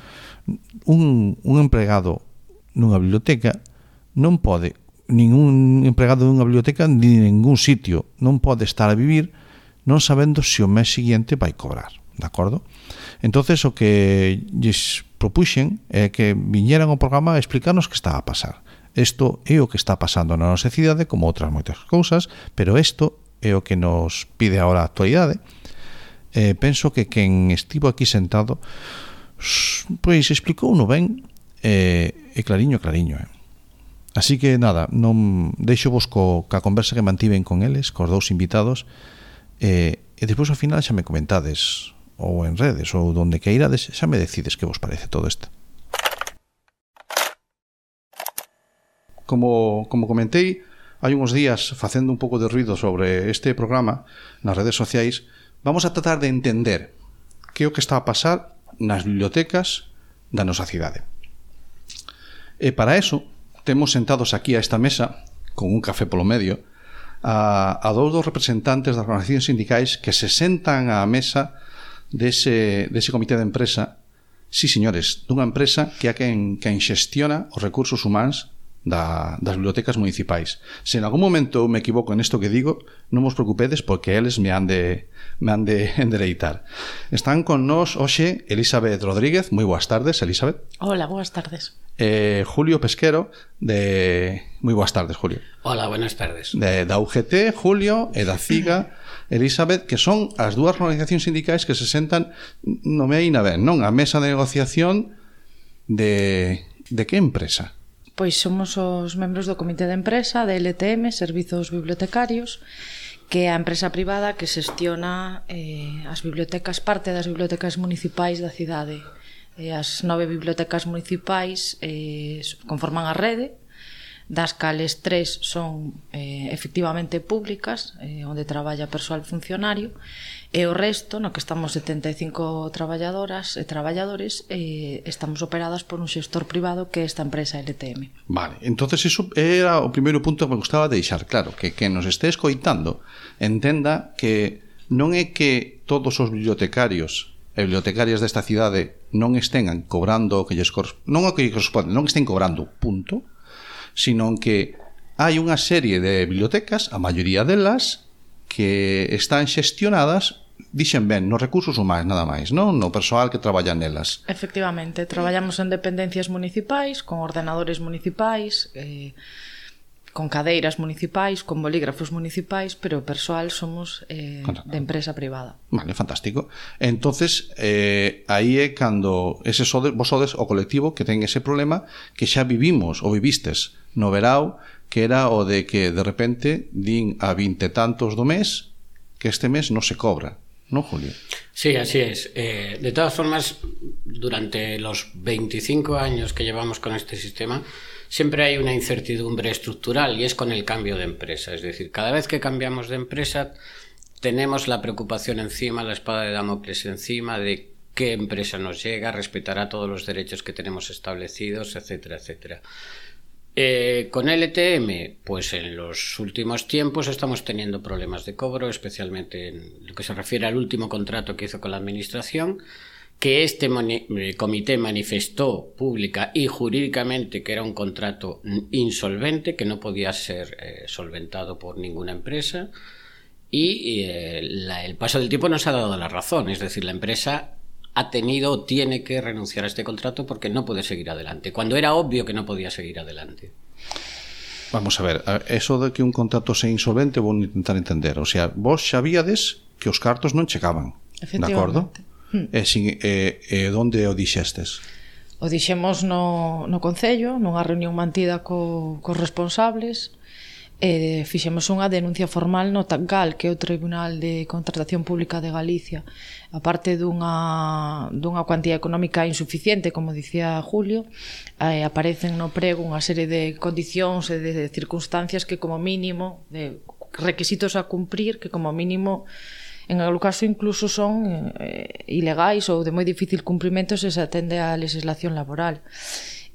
Un un empregado nunha biblioteca non pode ningún empregado dunha biblioteca ni ningún sitio non pode estar a vivir non sabendo se o mes seguinte vai cobrar de acordo? entonces o que lles propuxen é que viñeran ao programa a explicarnos que está a pasar isto é o que está pasando na nosa cidade como outras moitas cousas pero isto é o que nos pide agora a actualidade eh, penso que quen estivo aquí sentado pois explicou no ben eh, e clariño, clariño eh. Así que nada, non deixo vos co, ca conversa que mantiven con eles, cos dous invitados, e, e despois ao final xa me comentades ou en redes ou donde que irades, xa me decides que vos parece todo isto. Como, como comentei, hai uns días facendo un pouco de ruido sobre este programa nas redes sociais, vamos a tratar de entender que é o que está a pasar nas bibliotecas da nosa cidade. E para eso, temos sentados aquí a esta mesa, con un café polo medio, a, a dous dos representantes das organizacións sindicais que se sentan á mesa dese, dese comité de empresa, sí, señores, dunha empresa que é quen, quen xestiona os recursos humanos da, das bibliotecas municipais. Se en algún momento me equivoco en isto que digo, non vos preocupedes porque eles me han de, me han de [LAUGHS] endereitar. Están con nós hoxe Elizabeth Rodríguez. Moi boas tardes, Elizabeth. Hola, boas tardes eh, Julio Pesquero de... Moi boas tardes, Julio. Hola, buenas tardes. De, da UGT, Julio e da CIGA, [LAUGHS] Elizabeth, que son as dúas organizacións sindicais que se sentan, no me aína ben, non? A mesa de negociación de, de que empresa? Pois somos os membros do Comité de Empresa de LTM, Servizos Bibliotecarios, que é a empresa privada que xestiona eh, as bibliotecas, parte das bibliotecas municipais da cidade e as nove bibliotecas municipais eh, conforman a rede das cales tres son eh, efectivamente públicas, eh, onde traballa persoal funcionario, e o resto, no que estamos 75 traballadoras e traballadores, eh, estamos operadas por un xestor privado que é esta empresa LTM. Vale, entonces iso era o primeiro punto que me gustaba deixar claro, que que nos este escoitando entenda que non é que todos os bibliotecarios e bibliotecarias desta cidade non estén cobrando o que lles corresponde, non o que lles corresponde, non estén cobrando, punto, sino que hai unha serie de bibliotecas, a maioría delas, que están xestionadas dixen ben, nos recursos humanos nada máis, non? No persoal que traballa nelas. Efectivamente, traballamos en dependencias municipais, con ordenadores municipais, eh, con cadeiras municipais, con bolígrafos municipais, pero o persoal somos eh, de empresa privada. Vale, fantástico. Entonces, eh, aí é cando ese sodes, vos sodes o colectivo que ten ese problema que xa vivimos ou vivistes no verao, que era o de que de repente din a 20 tantos do mes que este mes non se cobra. ¿no, Julio? Sí, así es. Eh, de todas formas, durante los 25 años que llevamos con este sistema, siempre hay una incertidumbre estructural y es con el cambio de empresa. Es decir, cada vez que cambiamos de empresa, tenemos la preocupación encima, la espada de Damocles encima de qué empresa nos llega, respetará todos los derechos que tenemos establecidos, etcétera, etcétera. Eh, con LTM, pues en los últimos tiempos estamos teniendo problemas de cobro, especialmente en lo que se refiere al último contrato que hizo con la Administración, que este eh, comité manifestó pública y jurídicamente que era un contrato insolvente, que no podía ser eh, solventado por ninguna empresa. Y eh, la, el paso del tiempo nos ha dado la razón, es decir, la empresa ha tenido o tiene que renunciar a este contrato porque no puede seguir adelante, cuando era obvio que no podía seguir adelante. Vamos a ver, eso de que un contrato sea insolvente vou intentar entender. O sea, vos xabíades que os cartos non chegaban. De acordo? mm. e, sin, e, e onde o dixestes? O dixemos no, no Concello, nunha reunión mantida co, cos responsables, e fixemos unha denuncia formal no TACGAL, que é o Tribunal de Contratación Pública de Galicia. A parte dunha, dunha cuantía económica insuficiente, como dicía Julio, eh, aparecen no prego unha serie de condicións e de, de circunstancias que como mínimo, de requisitos a cumprir, que como mínimo en algún caso incluso son eh, ilegais ou de moi difícil cumprimento se se atende á legislación laboral.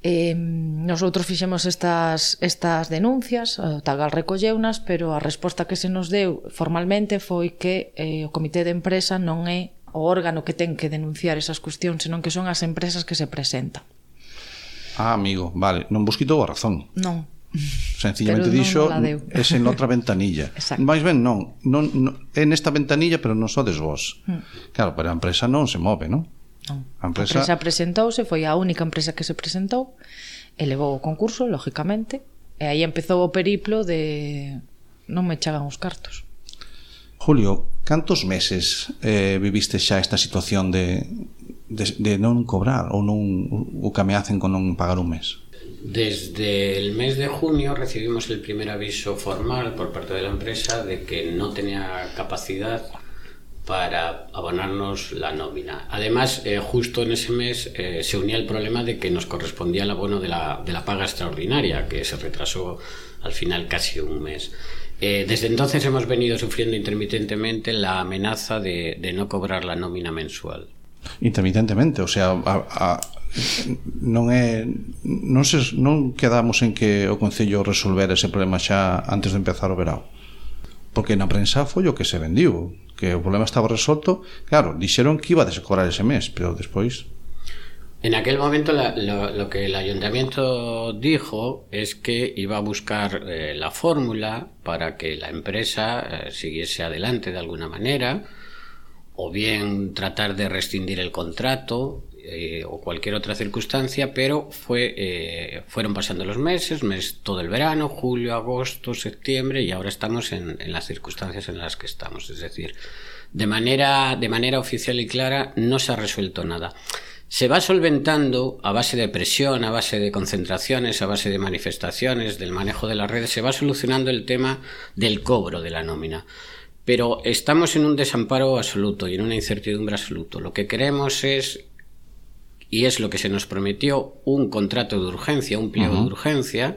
Eh, nosotros fixemos estas, estas denuncias, o Tagal recolleunas, pero a resposta que se nos deu formalmente foi que eh, o comité de empresa non é o órgano que ten que denunciar esas cuestións, senón que son as empresas que se presentan. Ah, amigo, vale, non vos quitou a razón. Non. [LAUGHS] Sencillamente dixo es en outra ventanilla. Exacto. Mais ben non, non, non, é nesta ventanilla, pero non sodes vos. Hmm. Claro, pero a empresa non se move, non? non. A empresa, a empresa presentouse, foi a única empresa que se presentou, elevou o concurso, lógicamente, e aí empezou o periplo de non me chegan os cartos. Julio, cantos meses eh, viviste xa esta situación de, de, de non cobrar ou non o que ameacen con non pagar un mes? Desde el mes de junio recibimos el primer aviso formal por parte de la empresa de que no tenía capacidad para abonarnos la nómina. Además, eh, justo en ese mes eh, se unía el problema de que nos correspondía el abono de la, de la paga extraordinaria, que se retrasó al final casi un mes. Eh, desde entonces hemos venido sufriendo intermitentemente la amenaza de, de no cobrar la nómina mensual. Intermitentemente, o sea, a, non é non se non quedamos en que o concello resolver ese problema xa antes de empezar o verao. Porque na prensa foi o que se vendiu, que o problema estaba resolto. Claro, dixeron que iba a descobrar ese mes, pero despois En aquel momento la, lo, lo, que el ayuntamiento dijo es que iba a buscar eh, la fórmula para que la empresa eh, siguiese adelante de alguna manera, o bien tratar de rescindir el contrato, eh, o cualquier otra circunstancia, pero fue, eh, fueron pasando los meses, mes, todo el verano, julio, agosto, septiembre, y ahora estamos en, las circunstancias en las que estamos. Es decir, de manera, de manera oficial y clara no se ha resuelto nada. Se va solventando a base de presión, a base de concentraciones, a base de manifestaciones, del manejo de las redes, se va solucionando el tema del cobro de la nómina Pero estamos en un desamparo absoluto y en una incertidumbre absoluto. Lo que queremos es, y es lo que se nos prometió, un contrato de urgencia, un pliego de urgencia,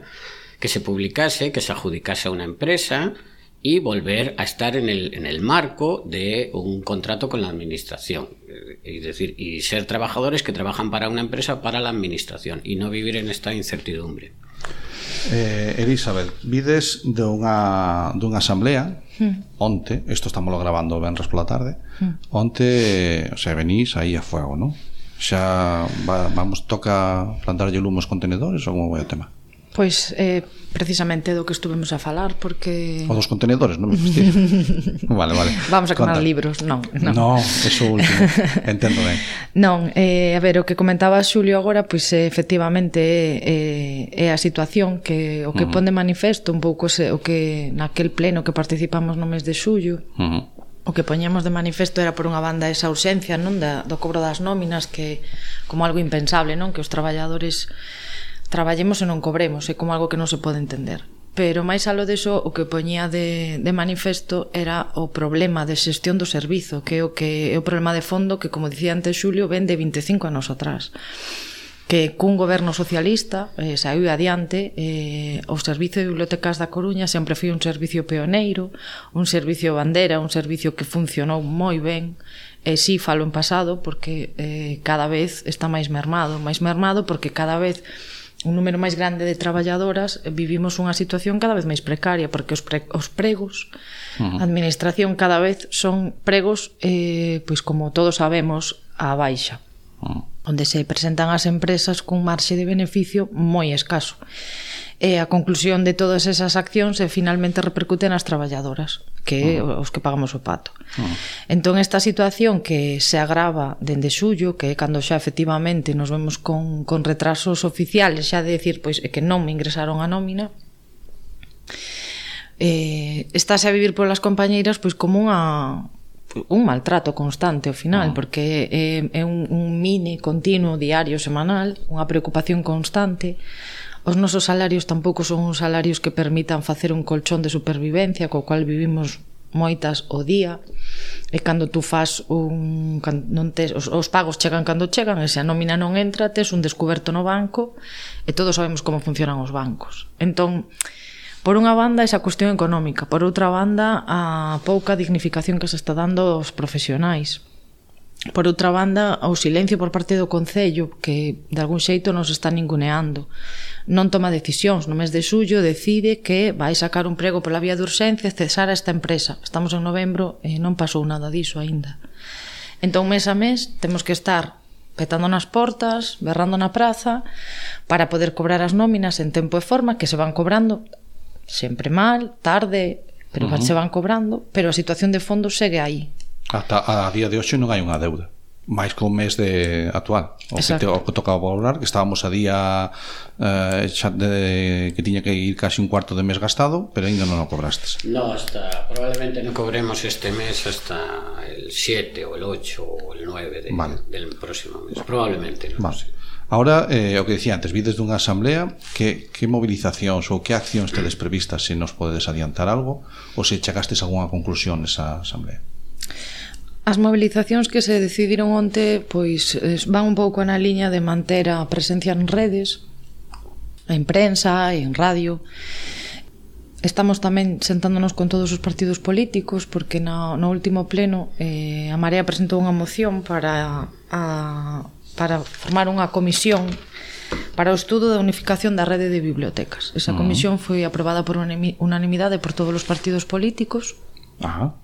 que se publicase, que se adjudicase a una empresa y volver a estar en el, en el marco de un contrato con la administración. Eh, Es decir, y ser trabajadores que trabajan para una empresa para la administración y no vivir en esta incertidumbre. Eh, Elizabeth, vides dunha, dunha asamblea onte, isto estamos grabando venres pola tarde onte, o sea, venís aí a fuego, non? xa va, vamos toca plantarlle lume aos contenedores ou como vai o tema? Pois eh, precisamente do que estuvemos a falar porque O dos contenedores, non me fastidio. [LAUGHS] vale, vale. Vamos a quemar Conta. libros, non, non. No, eso último. Entendo ben. [LAUGHS] Non, eh, a ver, o que comentaba Xulio agora, pois eh, efectivamente é eh, é a situación que o que uh -huh. pon de manifesto un pouco se, o que naquel pleno que participamos no mes de xullo. Uh -huh o que poñemos de manifesto era por unha banda esa ausencia non da, do cobro das nóminas que como algo impensable non que os traballadores traballemos e non cobremos é como algo que non se pode entender. Pero máis alo deso o que poñía de, de manifesto era o problema de xestión do servizo que é o que é o problema de fondo que como dicía antes Xulio ven de 25 anos atrás que cun goberno socialista eh, saiu adiante eh, o Servicio de Bibliotecas da Coruña sempre foi un servicio peoneiro un servicio bandera, un servicio que funcionou moi ben e si sí, falo en pasado porque eh, cada vez está máis mermado máis mermado porque cada vez un número máis grande de traballadoras eh, vivimos unha situación cada vez máis precaria porque os, pre, os pregos uh -huh. administración cada vez son pregos eh, pois como todos sabemos a baixa onde se presentan as empresas cun marxe de beneficio moi escaso. E a conclusión de todas esas accións é finalmente repercute nas traballadoras, que uh ah. -huh. os que pagamos o pato. Uh -huh. Entón esta situación que se agrava dende xullo, que é cando xa efectivamente nos vemos con, con retrasos oficiales, xa de decir pois, que non me ingresaron a nómina, eh, estáse a vivir polas compañeiras pois como unha, un maltrato constante ao final, ah. porque é, é un, un mini continuo diario semanal, unha preocupación constante. Os nosos salarios tampouco son uns salarios que permitan facer un colchón de supervivencia co cual vivimos moitas o día e cando tú fas un non tes, os, os pagos chegan cando chegan e se a nómina non entra tes un descoberto no banco e todos sabemos como funcionan os bancos entón Por unha banda, esa cuestión económica. Por outra banda, a pouca dignificación que se está dando aos profesionais. Por outra banda, o silencio por parte do Concello, que de algún xeito nos está ninguneando. Non toma decisións. No mes de xullo decide que vai sacar un prego pola vía de urxencia e cesar a esta empresa. Estamos en novembro e non pasou nada diso aínda. Entón, mes a mes, temos que estar petando nas portas, berrando na praza, para poder cobrar as nóminas en tempo e forma que se van cobrando sempre mal, tarde, pero uh -huh. se van cobrando, pero a situación de fondo segue aí. Ata a día de hoxe non hai unha deuda máis co mes de actual o Exacto. que, te, o que tocaba valorar que estábamos a día eh, xa de, que tiña que ir casi un cuarto de mes gastado pero ainda non o cobrastes no, hasta, probablemente non cobremos este mes hasta el 7 o el 8 o el 9 de, vale. del próximo mes probablemente no vale. No sé. Ahora, eh, o que dicía antes, vides dunha asamblea, que, que movilizacións ou que accións tedes previstas se nos podedes adiantar algo ou se chegastes a conclusión nesa asamblea? As mobilizacións que se decidiron onte pois eh, van un pouco na liña de manter a presencia en redes, en prensa, en radio. Estamos tamén sentándonos con todos os partidos políticos porque no, no último pleno eh, a Marea presentou unha moción para a, para formar unha comisión para o estudo da unificación da rede de bibliotecas. Esa ah. comisión foi aprobada por unanimidade por todos os partidos políticos. Ajá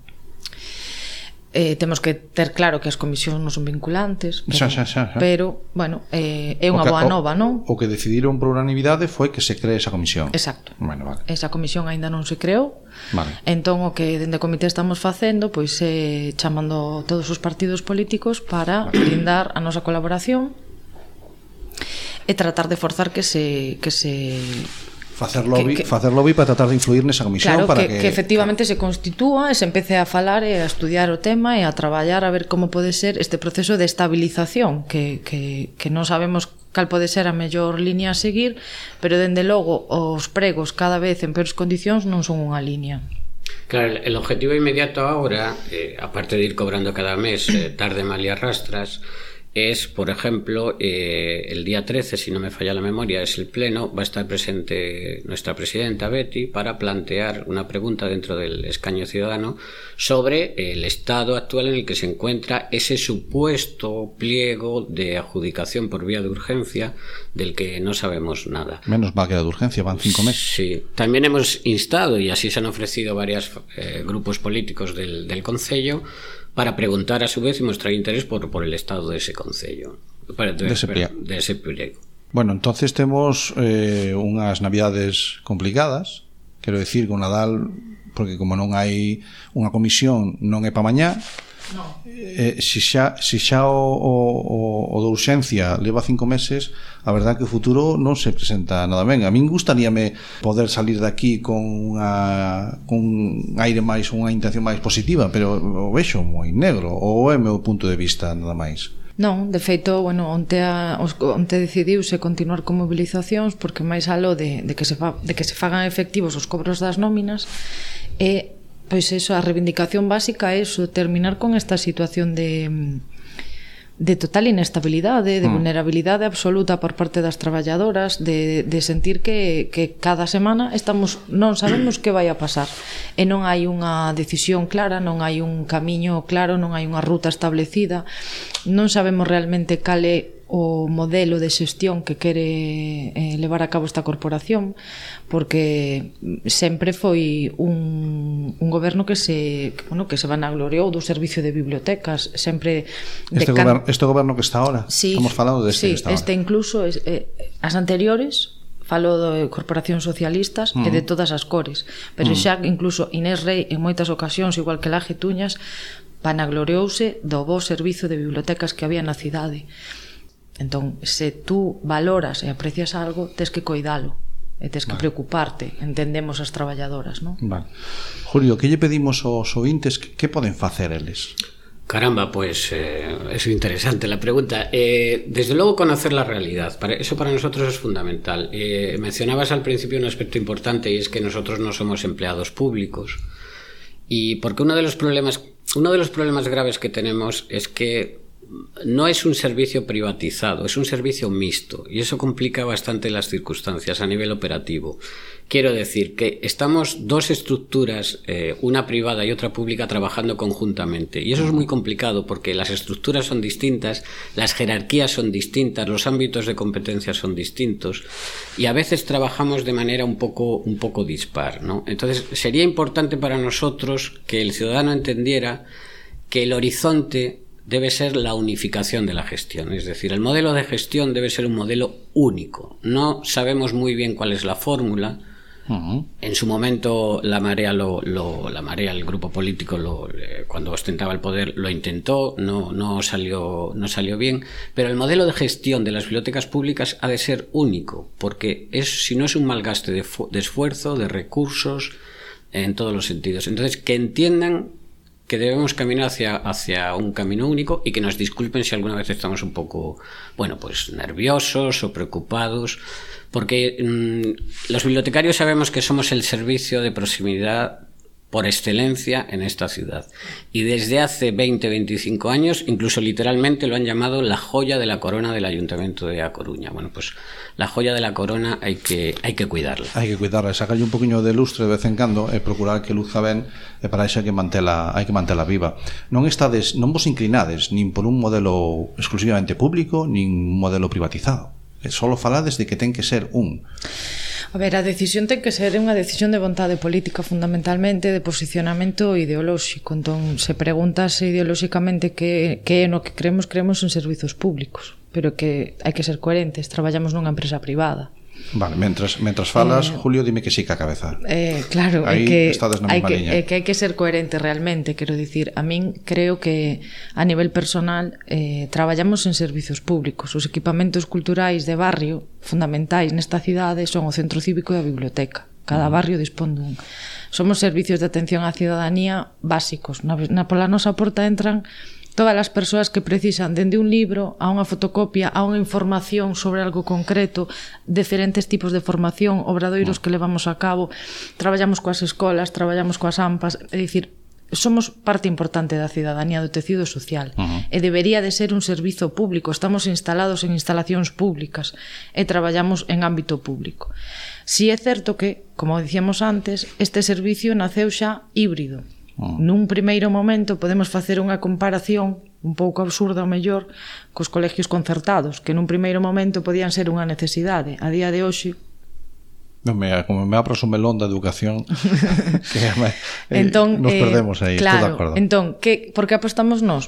eh, temos que ter claro que as comisións non son vinculantes pero, xa, xa, xa, xa. pero bueno, eh, é unha boa nova, non? O que decidiron por unanimidade foi que se cree esa comisión Exacto, bueno, vale. esa comisión aínda non se creou vale. entón o que dende comité estamos facendo pois é eh, chamando todos os partidos políticos para vale. [CLEARS THROAT] brindar a nosa colaboración e tratar de forzar que se, que se facer lobby, que, que, facer lobby para tratar de influir nesa comisión claro, para que, que, que efectivamente claro. se constitúa e se empece a falar e a estudiar o tema e a traballar a ver como pode ser este proceso de estabilización que, que, que non sabemos cal pode ser a mellor línea a seguir pero dende logo os pregos cada vez en peores condicións non son unha línea Claro, el objetivo inmediato ahora, eh, aparte de ir cobrando cada mes, eh, tarde, mal y arrastras, es, por ejemplo, eh, el día 13, si no me falla la memoria, es el pleno, va a estar presente nuestra presidenta Betty para plantear una pregunta dentro del escaño ciudadano sobre el estado actual en el que se encuentra ese supuesto pliego de adjudicación por vía de urgencia del que no sabemos nada. Menos mal que era de urgencia, van cinco meses. Sí, también hemos instado, y así se han ofrecido varios grupos políticos del, del Concello, para preguntar a su vez y mostrar interés por, por el estado de ese concello. De, de, ese per, de ese proyecto. Bueno, entonces temos eh, unhas navidades complicadas, quero decir, con Nadal, porque como non hai unha comisión, non é pa mañá, Eh, se xa, se xa o, o, o, o de urxencia leva cinco meses, a verdad que o futuro non se presenta nada ben. A min gustaríame poder salir daqui con unha, con aire máis, unha intención máis positiva, pero o vexo moi negro, ou é meu punto de vista nada máis. Non, de feito, bueno, onte, a, onte decidiuse continuar con mobilizacións porque máis alo de, de, que se fa, de que se fagan efectivos os cobros das nóminas e Pois eso, a reivindicación básica é eso, terminar con esta situación de de total inestabilidade, de mm. vulnerabilidade absoluta por parte das traballadoras, de, de sentir que, que cada semana estamos non sabemos que vai a pasar e non hai unha decisión clara, non hai un camiño claro, non hai unha ruta establecida, non sabemos realmente cal é o modelo de xestión que quere eh, levar a cabo esta corporación porque sempre foi un, un goberno que se que, bueno, que se vanagloriou do servicio de bibliotecas sempre este, can... goberno, este goberno que está ahora sí, estamos falando deste sí, que está este incluso es, eh, as anteriores falo de corporacións socialistas mm. Uh -huh. e de todas as cores pero mm. Uh -huh. xa incluso Inés Rey en moitas ocasións igual que Laje Tuñas vanagloriouse do bo servizo de bibliotecas que había na cidade Entón, se tú valoras e aprecias algo, tes que coidalo e tes que vale. preocuparte, entendemos as traballadoras, non? Vale. Julio, que lle pedimos aos ointes que, que poden facer eles? Caramba, pues eh, es interesante la pregunta. Eh, desde luego conocer la realidad, para, eso para nosotros es fundamental. Eh, mencionabas al principio un aspecto importante y es que nosotros no somos empleados públicos. Y porque uno de los problemas, uno de los problemas graves que tenemos es que no es un servicio privatizado, es un servicio mixto y eso complica bastante las circunstancias a nivel operativo. Quiero decir que estamos dos estructuras, eh, una privada y otra pública, trabajando conjuntamente y eso es muy complicado porque las estructuras son distintas, las jerarquías son distintas, los ámbitos de competencia son distintos y a veces trabajamos de manera un poco, un poco dispar. ¿no? Entonces sería importante para nosotros que el ciudadano entendiera que el horizonte debe ser la unificación de la gestión. Es decir, el modelo de gestión debe ser un modelo único. No sabemos muy bien cuál es la fórmula. Uh -huh. En su momento la marea, lo, lo, la marea el grupo político, lo, eh, cuando ostentaba el poder, lo intentó, no, no, salió, no salió bien, pero el modelo de gestión de las bibliotecas públicas ha de ser único, porque es, si no es un malgaste de, de esfuerzo, de recursos, en todos los sentidos. Entonces, que entiendan que debemos caminar hacia, hacia un camino único y que nos disculpen si alguna vez estamos un poco, bueno, pues nerviosos o preocupados, porque mmm, los bibliotecarios sabemos que somos el servicio de proximidad por excelencia en esta ciudad. Y desde hace 20, 25 años, incluso literalmente lo han llamado la joya de la corona del Ayuntamiento de A Coruña. Bueno, pues la joya de la corona hai que, hai que cuidarla. Hai que cuidarla, sacarlle un poquinho de lustre de vez en cando e procurar que luzca ben e para iso hai que mantela, hai que mantela viva. Non estades, non vos inclinades nin por un modelo exclusivamente público, nin un modelo privatizado. Solo falades de que ten que ser un. A ver, a decisión ten que ser unha decisión de vontade política fundamentalmente de posicionamento ideolóxico. Entón, se preguntas ideolóxicamente que, que é no que creemos, creemos en servizos públicos pero que hai que ser coherentes, traballamos nunha empresa privada. Vale, mentras, mentras falas, eh, Julio, dime que sí que a cabeza. Eh, claro, Aí é que, estades na hai que, liña. É que hai que ser coherente realmente, quero dicir, a min creo que a nivel personal eh, traballamos en servizos públicos. Os equipamentos culturais de barrio fundamentais nesta cidade son o centro cívico e a biblioteca. Cada mm. barrio dispón dun. Somos servicios de atención á ciudadanía básicos. Na, na pola nosa porta entran todas as persoas que precisan dende un libro a unha fotocopia, a unha información sobre algo concreto, diferentes tipos de formación, obradoiros mm. que levamos a cabo, traballamos coas escolas, traballamos coas AMPAs, é dicir, somos parte importante da cidadanía do tecido social uh -huh. e debería de ser un servizo público. Estamos instalados en instalacións públicas e traballamos en ámbito público. Si é certo que, como dicíamos antes, este servicio naceu xa híbrido. Mm. Nun primeiro momento podemos facer unha comparación un pouco absurda ao mellor cos colegios concertados, que nun primeiro momento podían ser unha necesidade. A día de hoxe Non me, como me abras o melón da educación [LAUGHS] que me, eh, entón, nos eh, perdemos aí, claro, claro, de Entón, que, por que apostamos nós?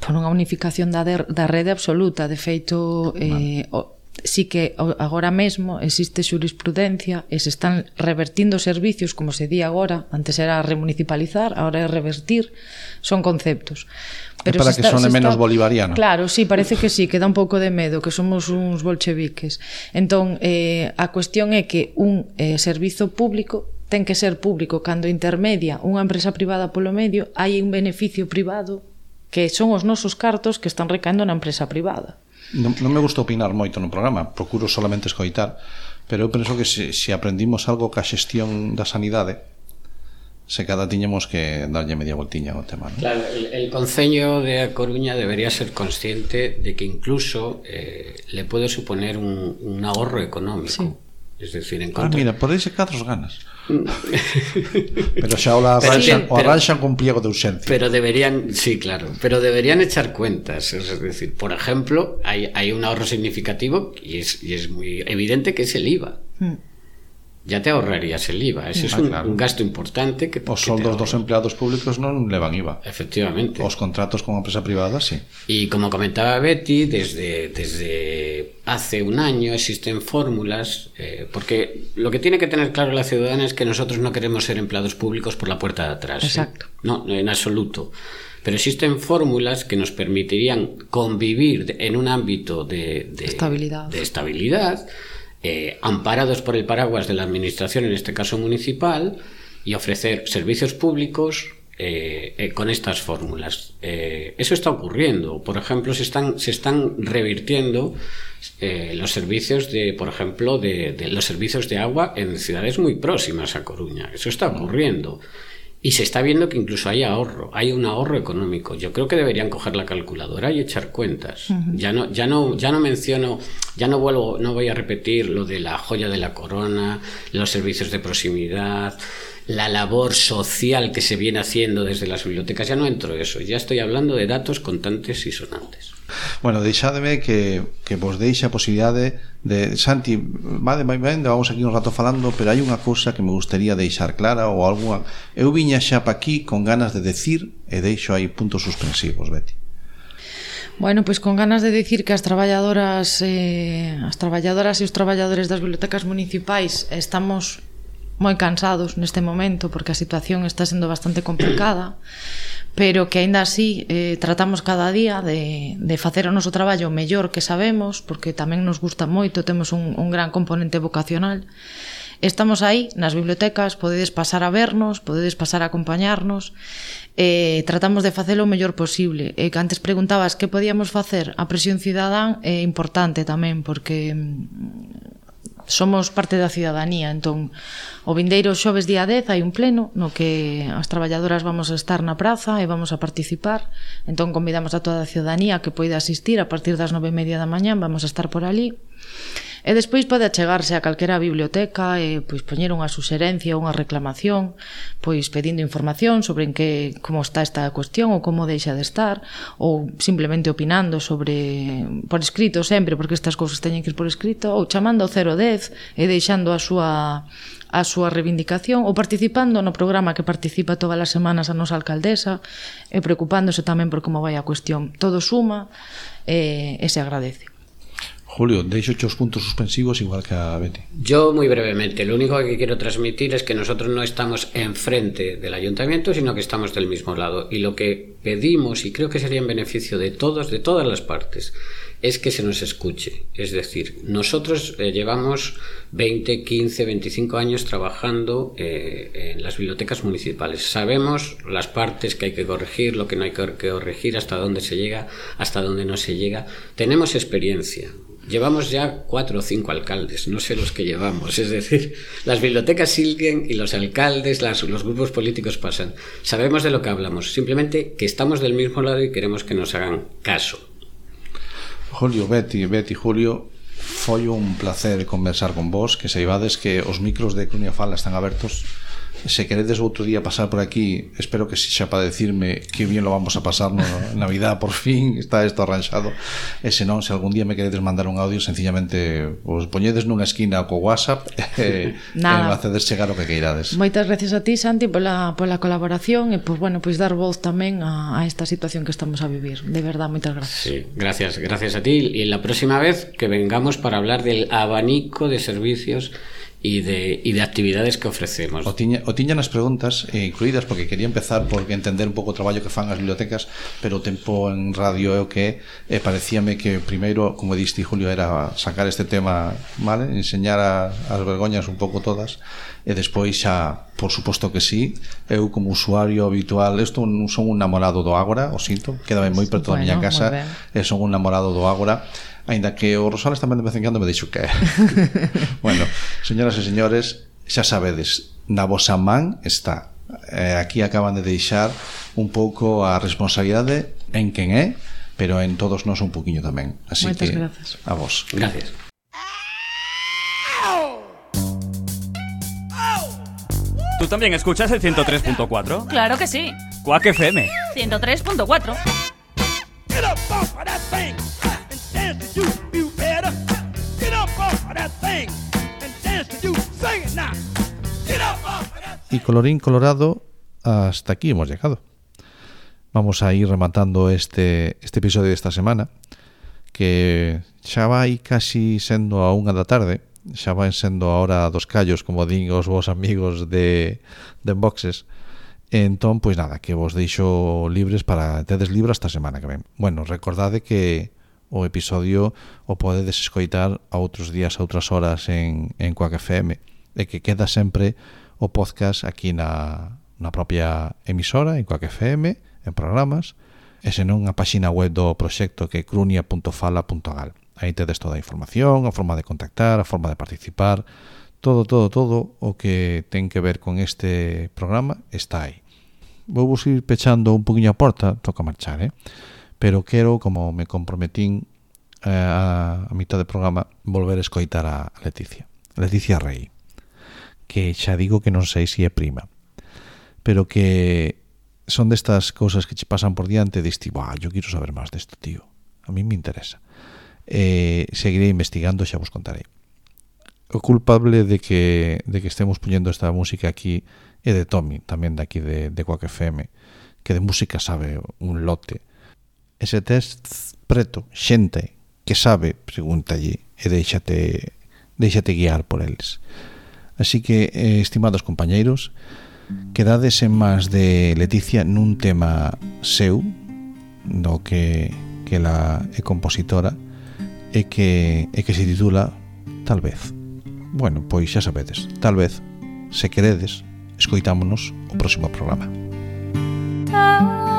Por unha unificación da, der, da rede absoluta De feito, eh, o, sí que agora mesmo existe xurisprudencia e se están revertindo servicios, como se di agora, antes era remunicipalizar, agora é revertir, son conceptos. Pero para que está, sone menos está... bolivariano. Claro, sí, parece que sí, que dá un pouco de medo, que somos uns bolcheviques. Entón, eh, a cuestión é que un eh, servizo público ten que ser público cando intermedia unha empresa privada polo medio hai un beneficio privado que son os nosos cartos que están recaendo na empresa privada non, non me gusta opinar moito no programa, procuro solamente escoitar, pero eu penso que se, se aprendimos algo ca xestión da sanidade, se cada tiñemos que darlle media voltiña ao tema. ¿no? Claro, el, el Concello de A Coruña debería ser consciente de que incluso eh, le puede suponer un, un ahorro económico. Sí. Es decir, en contra... Ah, mira, por ese ganas. Pero xa o arranxan, sí, o arranxan con pliego de ausencia. Pero deberían, sí, claro, pero deberían echar cuentas, es decir, por ejemplo, hay, hay un ahorro significativo y es, y es muy evidente que es el IVA. Mm ya te ahorrarías el IVA. Ese ah, es un, claro. un, gasto importante que... Os soldos dos empleados públicos non levan IVA. Efectivamente. Os contratos con empresa privada, sí. Y como comentaba Betty, desde, desde hace un año existen fórmulas, eh, porque lo que tiene que tener claro la ciudadana es que nosotros no queremos ser empleados públicos por la puerta de atrás. ¿eh? Exacto. ¿eh? No, en absoluto. Pero existen fórmulas que nos permitirían convivir en un ámbito de, de estabilidad. De estabilidad eh, amparados por el paraguas de la Administración, en este caso municipal, y ofrecer servicios públicos eh, eh, con estas fórmulas. Eso está ocurriendo. Por ejemplo, se están, se están revirtiendo los servicios de, por ejemplo, de, los servicios de agua en ciudades muy próximas a Coruña. Eso está ocurriendo. Y se está viendo que incluso hay ahorro, hay un ahorro económico. Yo creo que deberían coger la calculadora y echar cuentas. Uh -huh. Ya no, ya no, ya no menciono, ya no vuelvo, no voy a repetir lo de la joya de la corona, los servicios de proximidad, la labor social que se viene haciendo desde las bibliotecas. Ya no entro en eso, ya estoy hablando de datos contantes y sonantes. Bueno, deixademe que, que vos deixe a posibilidade de... Santi, vale, vai, vai, vamos aquí un rato falando, pero hai unha cousa que me gustaría deixar clara ou alguna... Eu viña xa pa aquí con ganas de decir e deixo aí puntos suspensivos, Betty. Bueno, pois pues con ganas de dicir que as traballadoras eh, as traballadoras e os traballadores das bibliotecas municipais estamos moi cansados neste momento porque a situación está sendo bastante complicada pero que aínda así eh, tratamos cada día de, de facer o noso traballo mellor que sabemos porque tamén nos gusta moito temos un, un gran componente vocacional Estamos aí nas bibliotecas, podedes pasar a vernos, podedes pasar a acompañarnos. Eh, tratamos de facelo o mellor posible. E eh, que antes preguntabas que podíamos facer, a presión cidadán é importante tamén porque mm, somos parte da ciudadanía, entón o vindeiro xoves día 10 hai un pleno no que as traballadoras vamos a estar na praza e vamos a participar. Entón convidamos a toda a ciudadanía que poida asistir a partir das 9:30 da mañá, vamos a estar por ali. E despois pode achegarse a calquera biblioteca e pois poñer unha suxerencia ou unha reclamación, pois pedindo información sobre en que como está esta cuestión ou como deixa de estar ou simplemente opinando sobre por escrito sempre, porque estas cousas teñen que ir por escrito ou chamando ao 010 e deixando a súa a súa reivindicación ou participando no programa que participa todas as semanas a nosa alcaldesa e preocupándose tamén por como vai a cuestión. Todo suma e, e se agradece. Julio, deixo os puntos suspensivos igual que a Betty. Yo muy brevemente, lo único que quiero transmitir es que nosotros no estamos enfrente del ayuntamiento, sino que estamos del mismo lado. Y lo que pedimos, y creo que sería en beneficio de todos, de todas las partes, es que se nos escuche. Es decir, nosotros eh, llevamos 20, 15, 25 años trabajando eh, en las bibliotecas municipales. Sabemos las partes que hay que corregir, lo que no hay que corregir, hasta dónde se llega, hasta dónde no se llega. Tenemos experiencia. Llevamos ya cuatro o cinco alcaldes, no sé los que llevamos. Es decir, las bibliotecas siguen y los alcaldes, las, los grupos políticos pasan. Sabemos de lo que hablamos, simplemente que estamos del mismo lado y queremos que nos hagan caso. Julio, Betty, Betty, Julio, foi un placer conversar con vos, que saibades que os micros de Crunia Fala están abertos se queredes outro día pasar por aquí, espero que sexa para decirme que bien lo vamos a pasar no, Navidad, por fin, está isto arranxado. E se non, se algún día me queredes mandar un audio, sencillamente os poñedes nunha esquina co WhatsApp [LAUGHS] e, Nada. e facedes chegar o que queirades. Moitas gracias a ti, Santi, pola, pola colaboración e, pois, bueno, pois dar voz tamén a, a esta situación que estamos a vivir. De verdad, moitas gracias. Sí, gracias, gracias a ti. E la próxima vez que vengamos para hablar del abanico de servicios e de, e de actividades que ofrecemos. O tiña, o tiña nas preguntas eh, incluídas porque quería empezar por entender un pouco o traballo que fan as bibliotecas, pero o tempo en radio é o que é, eh, parecíame que primeiro, como diste Julio, era sacar este tema, vale, enseñar a, as vergoñas un pouco todas e despois xa, por suposto que sí, eu como usuario habitual, isto non son un namorado do Ágora, o sinto, queda moi perto bueno, da miña casa, e son un namorado do Ágora, Ainda que o Rosales tamén de vez en cando me deixo é. [LAUGHS] bueno, señoras e señores, xa sabedes, na vosa man está. Eh, aquí acaban de deixar un pouco a responsabilidade en quen é, pero en todos nós un poquinho tamén. Así Moitas que grazas. a vos. Gracias. ¿Tú también escuchas el 103.4? Claro que sí. Quack FM. 103.4. you, you better get up off of that thing and dance to you, sing it now. Get up off of that. Y colorín colorado, hasta aquí hemos llegado. Vamos a ir rematando este, este episodio de esta semana, que xa vai casi sendo a unha da tarde, xa vai sendo ahora dos callos, como din os vos amigos de, de Boxes, Entón, pois nada, que vos deixo libres para tedes libro esta semana que ven. Bueno, recordade que o episodio o podedes escoitar a outros días, a outras horas en, en Quack FM e que queda sempre o podcast aquí na, na propia emisora, en Quack FM, en programas, e senón a páxina web do proxecto que é crunia.fala.gal. Aí tedes toda a información, a forma de contactar, a forma de participar, todo, todo, todo o que ten que ver con este programa está aí. Vou vos ir pechando un poquinho a porta, toca marchar, eh? pero quero, como me comprometín eh, a, a mitad de programa, volver a escoitar a Leticia. Leticia Rey, que xa digo que non sei se é prima, pero que son destas cousas que che pasan por diante e diste, bah, yo quero saber máis desto, tío. A mí me interesa. Eh, seguirei investigando, xa vos contarei o culpable de que, de que estemos poñendo esta música aquí é de Tommy, tamén de aquí de, de Quack FM, que de música sabe un lote ese test preto, xente que sabe, pregúntalle e deixate, deixate guiar por eles. Así que, eh, estimados compañeiros, quedades en más de Leticia nun tema seu, do que, que la é compositora, e que, e que se titula Tal vez. Bueno, pois xa sabedes, tal vez, se queredes, escoitámonos o próximo programa. Tal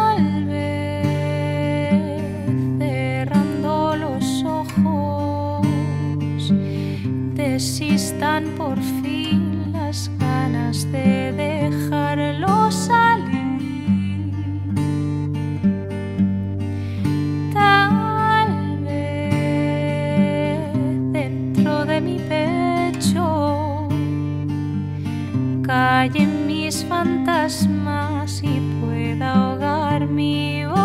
existan por fin las ganas de dejarlo salir. Tal vez dentro de mi pecho callen mis fantasmas y pueda ahogar mi voz.